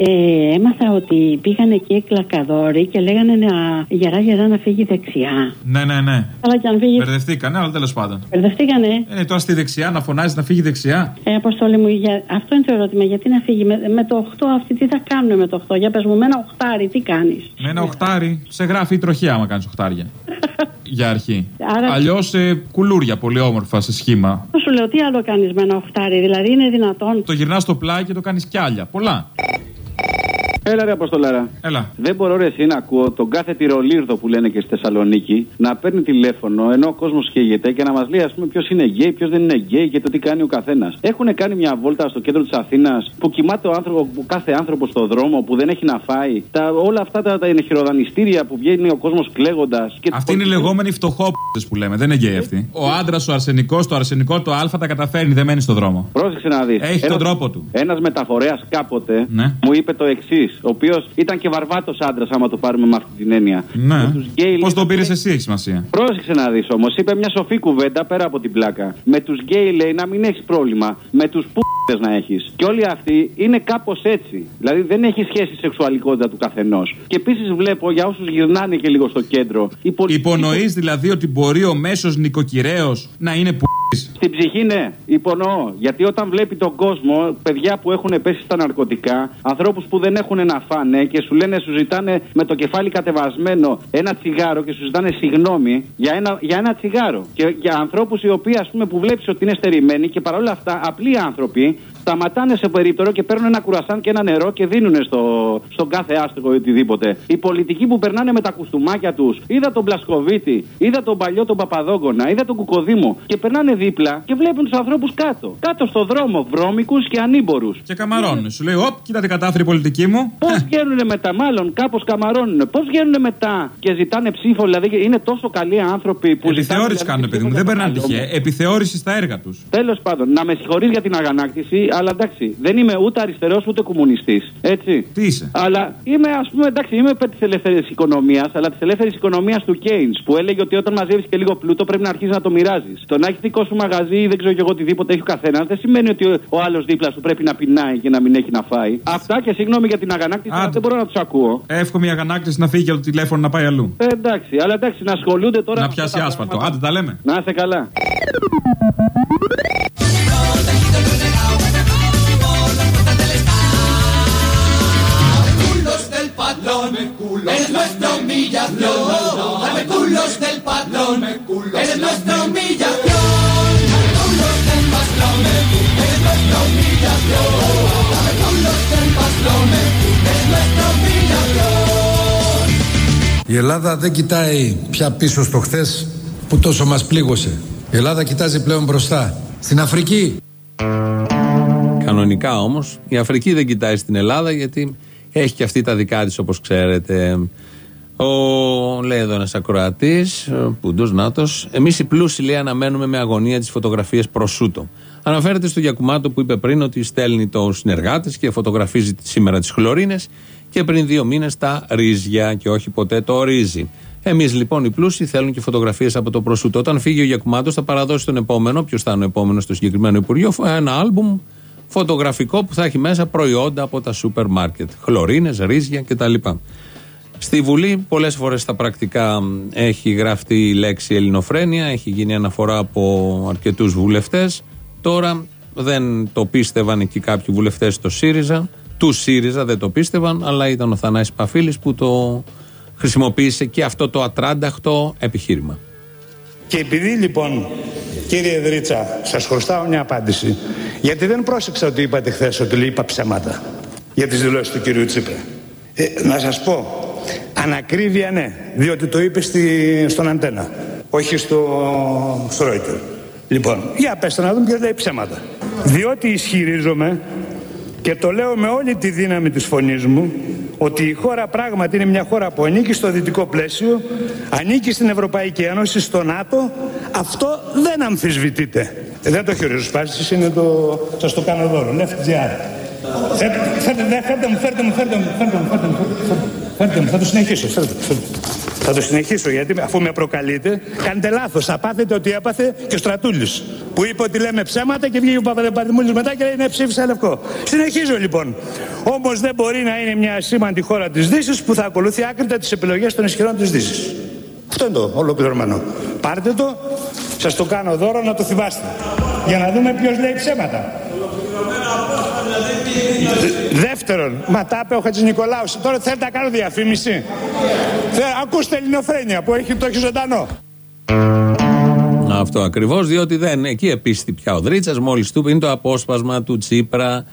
Ε, έμαθα ότι πήγαν εκεί κλακαδόροι και λέγανε να γερά γερά να φύγει δεξιά. Ναι, ναι, ναι. Αλλά και αν φύγει. Μπερδευτήκανε, αλλά τέλος πάντων. Μπερδευτήκανε. Ε, τώρα στη δεξιά να φωνάζει να φύγει δεξιά. Ε, Αποστόλη μου, για... αυτό είναι το ερώτημα. Γιατί να φύγει; Με, με το 8 αυτοί, τι θα κάνουν με το 8. Για πες μου, με ένα οχτάρι, τι κάνεις; Με ένα οχτάρι, σε γράφει η τροχιά άμα κάνεις οχτάρια. [LAUGHS] Για αρχή. Άρα- Αλλιώς κουλούρια, πολύ όμορφα σε σχήμα. Πώς σου λέω, τι άλλο κάνεις με ένα οχτάρι, δηλαδή είναι δυνατόν; Το γυρνάς στο πλάι και το κάνεις κι άλλα. Πολλά. Έλα ρε Αποστολάρα. Έλα. Δεν μπορώ ρε εσύ να ακούω τον κάθε τυρολίγδο που λένε και στη Θεσσαλονίκη να παίρνει τηλέφωνο ενώ ο κόσμος καίγεται και να μας λέει ας πούμε ποιος είναι γκέι, ποιος δεν είναι γκέι και το τι κάνει ο καθένας. Έχουν κάνει μια βόλτα στο κέντρο της Αθήνας που κοιμάται ο άνθρωπο, που κάθε άνθρωπος στο δρόμο που δεν έχει να φάει. Τα, όλα αυτά τα, τα είναι ενεχυροδανειστήρια που βγαίνει ο κόσμος κλαίγοντας. Αυτοί είναι οι λεγόμενοι φτωχόπτε που λέμε. Δεν είναι γκέι αυτοί. Ο άντρας, ο αρσενικός, το αρσενικό, το Α τα καταφέρνει, δεν μένει στο δρόμο. Πρόσεξε να δεις. Έχει τον τρόπο του. Ένας μεταφορέας κάποτε Ναι. μου είπε το εξής, ο οποίος ήταν και βαρβάτος άντρας, άμα το πάρουμε με αυτή την έννοια. Ναι. γκέι Πώς το πήρες εσύ, έχεις σημασία; Πρόσεξε να δεις όμως, είπε μια σοφή κουβέντα πέρα από την πλάκα. Με τους γκέι λέει να μην έχεις πρόβλημα. Με τους πούδε να έχεις. Και όλοι αυτοί είναι κάπως έτσι. Δηλαδή δεν έχει σχέση η σεξουαλικότητα του καθενός. Και επίσης βλέπω για όσους γυρνάνε και λίγο στο κέντρο. η πολιτική- Υπονοείς δηλαδή ότι μπορεί ο μέσος νοικοκυρέος να είναι που; Στην ψυχή, ναι, υπονοώ. Γιατί όταν βλέπει τον κόσμο, παιδιά που έχουν πέσει στα ναρκωτικά, ανθρώπους που δεν έχουν να φάνε και σου λένε, σου ζητάνε με το κεφάλι κατεβασμένο ένα τσιγάρο και σου ζητάνε συγγνώμη για ένα, για ένα τσιγάρο. Και για ανθρώπους οι οποίοι, ας πούμε, που βλέπεις ότι είναι στερημένοι και παρόλα αυτά απλοί άνθρωποι σταματάνε σε περίπτερο και παίρνουν ένα κουρασάν και ένα νερό και δίνουν στο, στον κάθε άστεγο ή οτιδήποτε. Οι πολιτικοί που περνάνε με τα κουστούμάκια τους, είδα τον Πλασκοβίτη, είδα τον παλιό τον Παπαδόγκονα, είδα τον Κουκοδήμο και περνάνε δίπλα και βλέπουν τους ανθρώπους κάτω. Κάτω στο δρόμο, βρώμικους και ανήμπορους. Και καμαρώνουν. Σου λέει, Οπ, κοίτα τι κατάφερε η πολιτική μου. Πώς [LAUGHS] βγαίνουν μετά, μάλλον κάπως καμαρώνουν. Πώς βγαίνουν μετά και ζητάνε ψήφο, δηλαδή είναι τόσο καλοί άνθρωποι που Επιθεώρηση κάνουν, παιδί μου. Δεν περνάνε τυχαία. Επιθεώρηση στα έργα τους. Τέλος πάντων, να με συγχωρείς για την αγανάκτηση, αλλά εντάξει, δεν είμαι ούτε αριστερός ούτε κομμουνιστής. Έτσι. Τι είσαι; Αλλά είμαι, ας πούμε, εντάξει, είμαι υπέρ της ελεύθερης οικονομίας, αλλά της ελεύθερης οικονομίας του Κέινς, που έλεγε ότι όταν μαζεύεις και λίγο πλούτο πρέπει να αρχίσει να το μοιράζεις. Το να έχεις δικό σου μαγαζί ή δεν ξέρω και εγώ οτιδήποτε έχει ο καθένας, δεν σημαίνει ότι ο, ο άλλος δίπλα σου πρέπει να πεινάει και να μην έχει να φάει. Αυτά και συγγνώμη για την αγανάκτηση, αλλά δεν μπορώ να τους ακούω. Εύχομαι η αγανάκτηση να φύγει από το τηλέφωνο να πάει αλλού. Ε, εντάξει, αλλά εντάξει, να ασχολούνται τώρα. Να με πιάσει αυτά τα άσφαλτο. πράγματα. Άντε τα λέμε. Να είστε καλά. Patrón, eres nuestra humillación. Dame culos del patrón, eres nuestra humillación. Dame culos del patrón, eres nuestra humillación. Dame culos del patrón, eres nuestra humillación. Η Ελλάδα δεν κοιτάει πια πίσω στο χθε που τόσο μας πλήγωσε. Η Ελλάδα κοιτάζει πλέον μπροστά. Στην Αφρική. Κανονικά όμω η Αφρική δεν κοιτάει στην Ελλάδα γιατί έχει και αυτή τα δικά της όπως ξέρετε. Ο, λέει εδώ ένας ακροατής, Πούντος Νάτος, εμείς οι πλούσιοι λέει αναμένουμε με αγωνία τις φωτογραφίες προσούτο. Αναφέρεται στο Γιακουμάτο που είπε πριν ότι στέλνει το συνεργάτες και φωτογραφίζει σήμερα τις χλωρίνες και πριν δύο μήνες τα ρύζια και όχι ποτέ το ρύζι. Εμείς λοιπόν οι πλούσιοι θέλουν και φωτογραφίες από το προσούτο. Όταν φύγει ο Γιακουμάτος, θα παραδώσει τον επόμενο, ποιος θα είναι ο επόμενος στο συγκεκριμένο Υπουργείο, ένα άλμπουμ φωτογραφικό που θα έχει μέσα προϊόντα από τα σούπερ μάρκετ. Χλωρίνες, ρύζια κτλ. Στη Βουλή πολλές φορές στα πρακτικά μ, έχει γραφτεί η λέξη ελληνοφρένεια, έχει γίνει αναφορά από αρκετούς βουλευτές. Τώρα δεν το πίστευαν εκεί κάποιοι βουλευτές στο ΣΥΡΙΖΑ, του ΣΥΡΙΖΑ δεν το πίστευαν, αλλά ήταν ο Θανάσης Παφίλης που το χρησιμοποίησε και αυτό το ατράνταχτο επιχείρημα. Και επειδή λοιπόν, κύριε Δρίτσα, σας χρωστάω μια απάντηση, γιατί δεν πρόσεξα ότι είπατε χθες ότι λέει είπα ψέματα για τις δηλώσεις του κυρίου Τσίπρα. Ε, να σας πω, ανακρίβεια ναι, διότι το είπε στη, στον αντένα, όχι στο, στο Reuters. Λοιπόν, για πέστε να δούμε ποιος λέει ψέματα. Διότι ισχυρίζομαι και το λέω με όλη τη δύναμη της φωνής μου ότι η χώρα πράγματι είναι μια χώρα που ανήκει στο δυτικό πλαίσιο, ανήκει στην Ευρωπαϊκή Ένωση, στο ΝΑΤΟ. Αυτό δεν αμφισβητείται. Ε, δεν το χειροζοσπάσεις, είναι το... σας το κάνω δώρο. Left GR. Φέρτε, φέρτε, ναι, φέρτε μου, φέρτε μου, φέρτε μου, φέρτε μου, φέρτε μου, φέρτε μου, φέρτε μου, θα το συνεχίσω, φέρτε, φέρτε. Θα το συνεχίσω γιατί αφού με προκαλείτε, κάνετε λάθος. Θα πάθετε ότι έπαθε και ο Στρατούλης. Που είπε ότι λέμε ψέματα και βγήκε ο Παπαδημούλης μετά και λέει ναι, ψήφισα λευκό. Συνεχίζω λοιπόν. Όμως δεν μπορεί να είναι μια σήμαντη χώρα της Δύσης που θα ακολουθεί άκρητα τις επιλογές των ισχυρών της Δύσης. Αυτό είναι το ολοκληρωμένο. Πάρτε το, σας το κάνω δώρο να το θυμάστε. Για να δούμε ποιος λέει ψέματα. Δεύτερον, μα τα είπε ο Χατζης Νικολάους. Τώρα θέλετε να κάνω διαφήμιση. Θε, ακούστε ελληνοφρένια που έχει, το έχει ζωντανό. Αυτό ακριβώς, διότι δεν εκεί επίστη πια ο Δρίτσας. Μόλις του είπε, είναι το απόσπασμα του Τσίπρα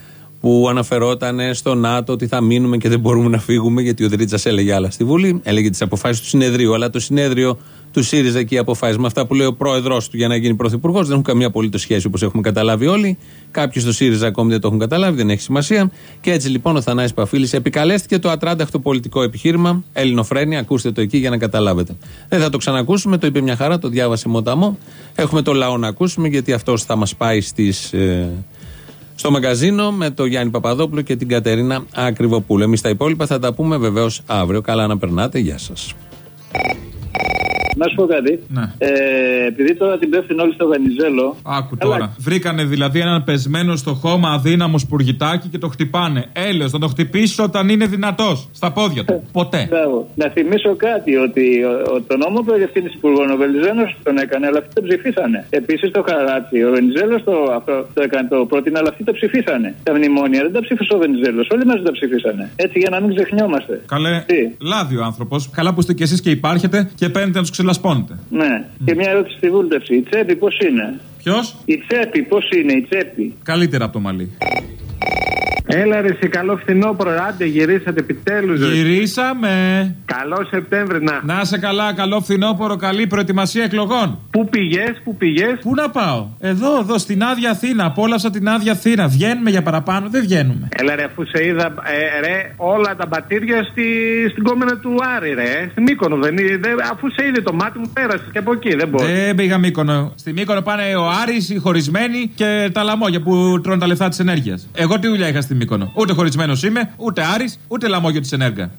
που αναφερόταν στο ΝΑΤΟ ότι θα μείνουμε και δεν μπορούμε να φύγουμε, γιατί ο Δρίτσας έλεγε άλλα στη Βουλή, έλεγε τις αποφάσεις του συνεδρίου. Αλλά το συνέδριο του ΣΥΡΙΖΑ και οι αποφάσει με αυτά που λέει ο πρόεδρός του για να γίνει πρωθυπουργός δεν έχουν καμία απολύτως σχέση όπως έχουμε καταλάβει όλοι. Κάποιοι στο ΣΥΡΙΖΑ ακόμη δεν το έχουν καταλάβει, δεν έχει σημασία. Και έτσι λοιπόν ο Θανάη Παφίλης επικαλέστηκε το ατράνταχτο πολιτικό επιχείρημα, Ελληνοφρένια, ακούστε το εκεί για να καταλάβετε. Δεν θα το ξανακούσουμε, το είπε μια χαρά, το διάβασε μοταμό. Έχουμε το λαό να ακούσουμε γιατί αυτός θα μας πάει στις, ε, στο μαγκαζίνο με τον Γιάννη Παπαδόπουλο και την Κατερίνα Ακριβοπούλου. Εμείς τα υπόλοιπα θα τα πούμε βεβαίως αύριο. Καλά να περνάτε. Γεια σας. Να σου πω κάτι. Ναι. Ε, επειδή τώρα την πέφτουν όλοι στο Βενιζέλο. Άκου τώρα. Βρήκανε δηλαδή έναν πεσμένο στο χώμα αδύναμο σπουργητάκι και το χτυπάνε. Έλεος να το χτυπήσει όταν είναι δυνατός. Στα πόδια του. Ποτέ. Μπράβο. Να θυμίσω κάτι, ότι ο, ο, τον νόμο που διευθύνει υπουργών ο Βενιζέλος τον έκανε, αλλά αυτοί το ψηφίσανε. Επίσης το χαράτσι, ο Βενιζέλος το, αυτό, το έκανε, το πρότεινε, αλλά αυτοί το ψηφίσανε. Τα μνημόνια δεν τα ψήφισε ο Βενιζέλος, όλοι μαζί τα ψηφίσανε. Έτσι για να μην ξεχνιόμαστε. Καλέ, Τι; λάδι ο άνθρωπος. Καλά που είστε κι εσείς και υπάρχετε και παίρνετε να τους ξελασπώνετε. Ναι. Και μια ερώτηση στη βούλτευση. Η τσέπη πώς είναι; Ποιος; Η τσέπη πώς είναι, η τσέπη; Καλύτερα από το μαλλί. Έλα ρε σε καλό φθινόπωρο, άντε γυρίσατε επιτέλους ρε. Γυρίσαμε. Καλό Σεπτέμβρη να. Να σε καλά, καλό φθινόπωρο, καλή προετοιμασία εκλογών. Πού πηγές, πού πηγές. Πού να πάω; Εδώ, εδώ, στην άδεια Αθήνα. Απόλαυσα την άδεια Αθήνα. Βγαίνουμε για παραπάνω, δεν βγαίνουμε. Έλα ρε αφού σε είδα ε, ρε όλα τα μπατήρια στη, στην κόμενα του Άρη ρε. Στην Μύκονο δεν είδε, αφού σε είδε το μάτι μου πέρασε και από εκεί δεν μπορεί. Δεν πήγα Μύκονο. Στη Μύκονο πάνε ο Άρης, οι χωρισμένοι και τα λαμόγια που τρώνε τα λεφτά της ενέργειας. Εγώ τι δουλειά είχα στη Μύκονο. Ούτε χωρισμένος είμαι, ούτε Άρης, ούτε λαμόγιο της ενέργειας.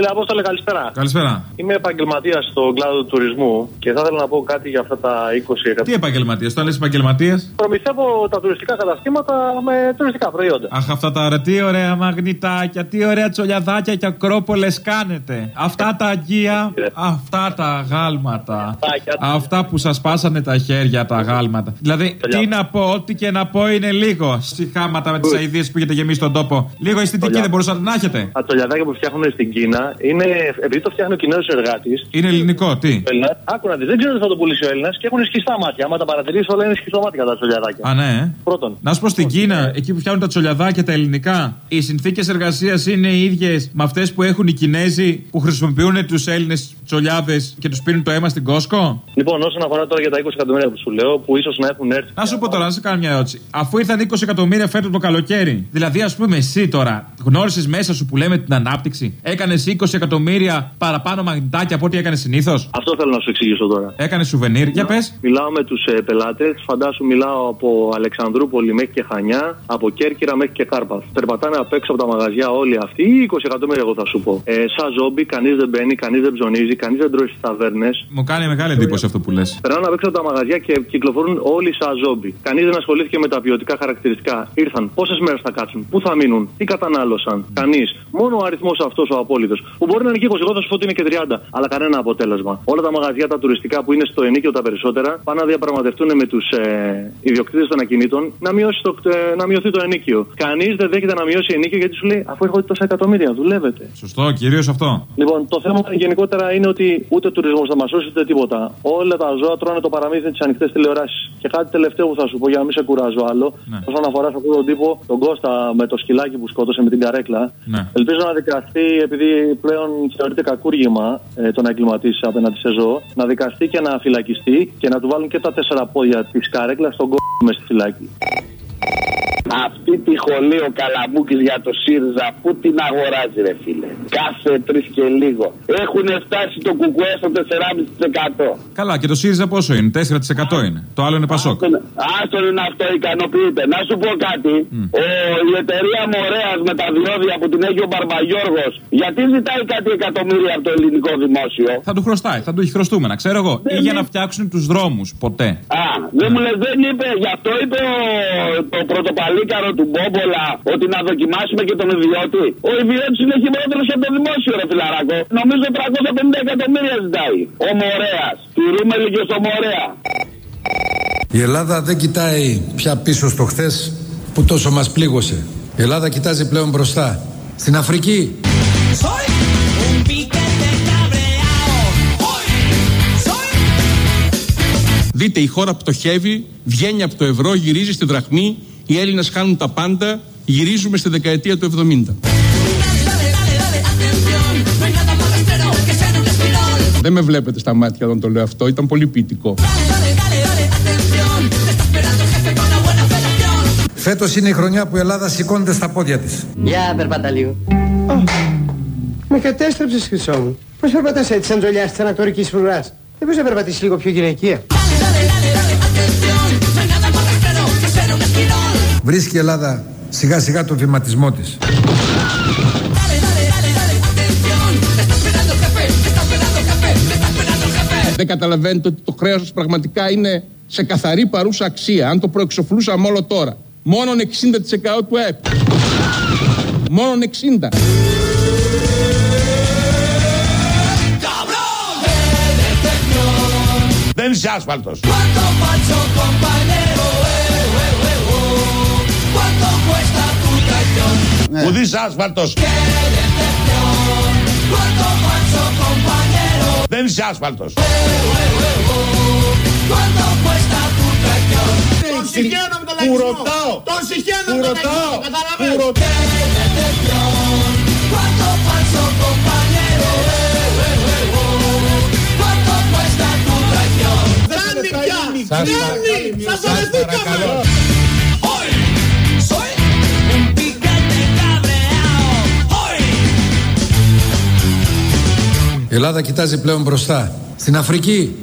Κύριε Απόστολε, καλησπέρα. Καλησπέρα. Είμαι επαγγελματίας στον κλάδο του τουρισμού και θα ήθελα να πω κάτι για αυτά τα 20 εκατομμύρια. Τι επαγγελματίας, το λες επαγγελματίας; Προμηθεύω τα τουριστικά καταστήματα με τουριστικά προϊόντα. Αχ, αυτά τα ωραία, τι ωραία μαγνητάκια, τι ωραία τσολιαδάκια και ακρόπολες κάνετε. Αυτά τα αγία, αυτά τα γάλματα. Αυτά που σας πάσανε τα χέρια τα γάλματα. Δηλαδή, τι να πω, ό,τι και να πω είναι λίγο. Συχάματα με τις αειδίε που έχετε γεμίσει τον τόπο. Λίγο αισθητική δεν μπορούσατε να έχετε. Τα τσολιαδάκια που φτιάχνουν στην Κίνα είναι, επειδή το φτιάχνει ο Κινέζος εργάτης. Είναι ελληνικό, τι; Άκου να δεις, δεν ξέρω τι θα το πουλήσει ο Έλληνας και έχουν σκιστά μάτια. Άμα τα παρατηρήσει, όλα είναι σκιστομάτια τα τσολιαδάκια. Α, ναι. ε. Πρώτον. Να σου πω στην Κίνα, εκεί που φτιάχνουν τα τσολιαδάκια τα ελληνικά, οι συνθήκες εργασίας είναι οι ίδιες με αυτές που έχουν οι Κινέζοι που χρησιμοποιούν τους Έλληνες τσολιάδες και τους πίνουν το αίμα στην Κόσκο; Λοιπόν, όσον αφορά τώρα για τα 20 εκατομμύρια που σου λέω, που ίσως να έχουν έρθει. Να σου πω τώρα, να σε κάνω μια ερώτηση. Αφού ήρθαν 20 εκατομμύρια φέτος το καλοκαίρι, δηλαδή ας πούμε εσύ τώρα γνώρισες μέσα σου που λέμε την ανάπτυξη, έκανες 20 εκατομμύρια παραπάνω μαγνητάκια από ό,τι έκανε συνήθως; Αυτό θέλω να σου εξηγήσω τώρα. Έκανε σουβενίρ, για πες. Μιλάω με τους ε, πελάτες, φαντάσου μιλάω από Αλεξανδρούπολη μέχρι και Χανιά, από Κέρκυρα μέχρι και Κάρπαθ. Περπατάνε απ' έξω από τα μαγαζιά όλοι αυτοί, ή 20 εκατομμύρια εγώ θα σου πω. Ε, σαν ζόμπι, κανείς δεν μπαίνει, κανείς δεν ψωνίζει, κανείς δεν τρώει στις ταβέρνες. Μου κάνει μεγάλη εντύπωση αυτό που λες. Περνάνε απ' έξω από τα μαγαζιά και κυκλοφορούν όλοι σαν ζόμπι. Κανείς δεν ασχολήθηκε με τα ποιοτικά χαρακτηριστικά. Ήρθαν, πόσες μέρες θα κάτσουν, πού θα μείνουν, τι κατανάλωσαν; Κανείς. Μόνο ο αριθμός αυτός ο απόλυτος. Που μπορεί να είναι και 20, εγώ θα σου πω ότι είναι και 30, αλλά κανένα αποτέλεσμα. Όλα τα μαγαζιά τα τουριστικά που είναι στο ενίκιο τα περισσότερα πάνε να διαπραγματευτούν με τους ε, ιδιοκτήτες των ακινήτων να, μειώσει το, ε, να μειωθεί το ενίκιο. Κανείς δεν δέχεται να μειώσει ενίκιο γιατί σου λέει αφού έχω τόσα εκατομμύρια, δουλεύετε. Σωστό, κυρίως αυτό. Λοιπόν, το θέμα γενικότερα είναι ότι ούτε ο τουρισμός θα μας σώσει ούτε τίποτα. Όλα τα ζώα τρώνε το παραμύθι με τι ανοιχτές τηλεοράσεις. Και κάτι τελευταίο που θα σου πω για να μην σε κουράζω άλλο. Ναι. Όσον αφορά σε αυτόν τον τύπο, τον Κώστα με το σκυλάκι που σκότωσε με την καρέκλα. Ναι. Ελπίζω να δικαστεί, επειδή πλέον θεωρείται κακούργημα ε, το να εγκληματίσει απέναντι σε ζώο, να δικαστεί και να φυλακιστεί και να του βάλουν και τα τέσσερα πόδια της καρέκλας στον κόμμα με στη φυλάκη. Αυτή τη χολή ο Καλαμπούκης για το ΣΥΡΙΖΑ πού την αγοράζει ρε φίλε; κάθε τρεις και λίγο. Έχουν φτάσει το κουκουέ στο 4,5%. Καλά, και το ΣΥΡΙΖΑ πόσο είναι, 4% είναι. Το άλλο είναι Πασόκ. Άστον είναι αυτό, ικανοποιείται. Να σου πω κάτι. Ο, η εταιρεία Μορέα με τα διόδια που την έχει ο Μπαρμπαγιώργος, γιατί ζητάει κάτι εκατομμύρια από το ελληνικό δημόσιο; Θα του χρωστάει, θα του έχει χρωστούμενα, ξέρω εγώ. Ή για να φτιάξουν τους δρόμους, ποτέ. Α, δεν μου λες, δεν είπε, γι' αυτό είπε ο, το πρωτοπαλίκαρο του Μπόμπολα ότι να δοκιμάσουμε και τον ιδιώτη. Ο ιδιώτης είναι χειρότερος από το δημόσιο, ρε φιλαράκο. Νομίζω 350 εκατομμύρια ζητάει. Ο Μορέα. Τηρούμε λίγο στο Μορέα. Η Ελλάδα δεν κοιτάει πια πίσω στο χθες που τόσο μας πλήγωσε. Η Ελλάδα κοιτάζει πλέον μπροστά. Στην Αφρική. Δείτε η χώρα πτωχεύει, βγαίνει από το ευρώ, γυρίζει στη δραχμή, οι Έλληνες χάνουν τα πάντα, γυρίζουμε στη δεκαετία του 70. Δεν με βλέπετε στα μάτια όταν το λέω αυτό, ήταν πολύ ποιητικό. Φέτος είναι η χρονιά που η Ελλάδα σηκώνεται στα πόδια της. Για περπάτα λίγο. Με κατέστρεψες χρυσό μου. Πώς περπατάς έτσι σαν τζολιάς της ανακτορικής φρουράς; Δεν μπορείς να περπατήσεις λίγο πιο γυναικεία; Βρίσκει η Ελλάδα σιγά σιγά το βηματισμό της. Δεν καταλαβαίνετε ότι το χρέος σας πραγματικά είναι σε καθαρή παρούσα αξία. Αν το προεξοφλούσαμε όλο τώρα. Μόνον 60% του ΕΠ. Μόνον 60. Δεν είσαι άσφαλτος. Ναι. Που δεις άσφαλτος. Δεν είσαι άσφαλτος. Τον συγχαίρω με τον λαϊκισμό. Τον συγχαίρω με τον λαϊκισμό. Καταλαβαίνεις. Φτάνει πια. Φτάνει. Σας αρεθήκαμε. Η Ελλάδα κοιτάζει πλέον μπροστά. Στην Αφρική.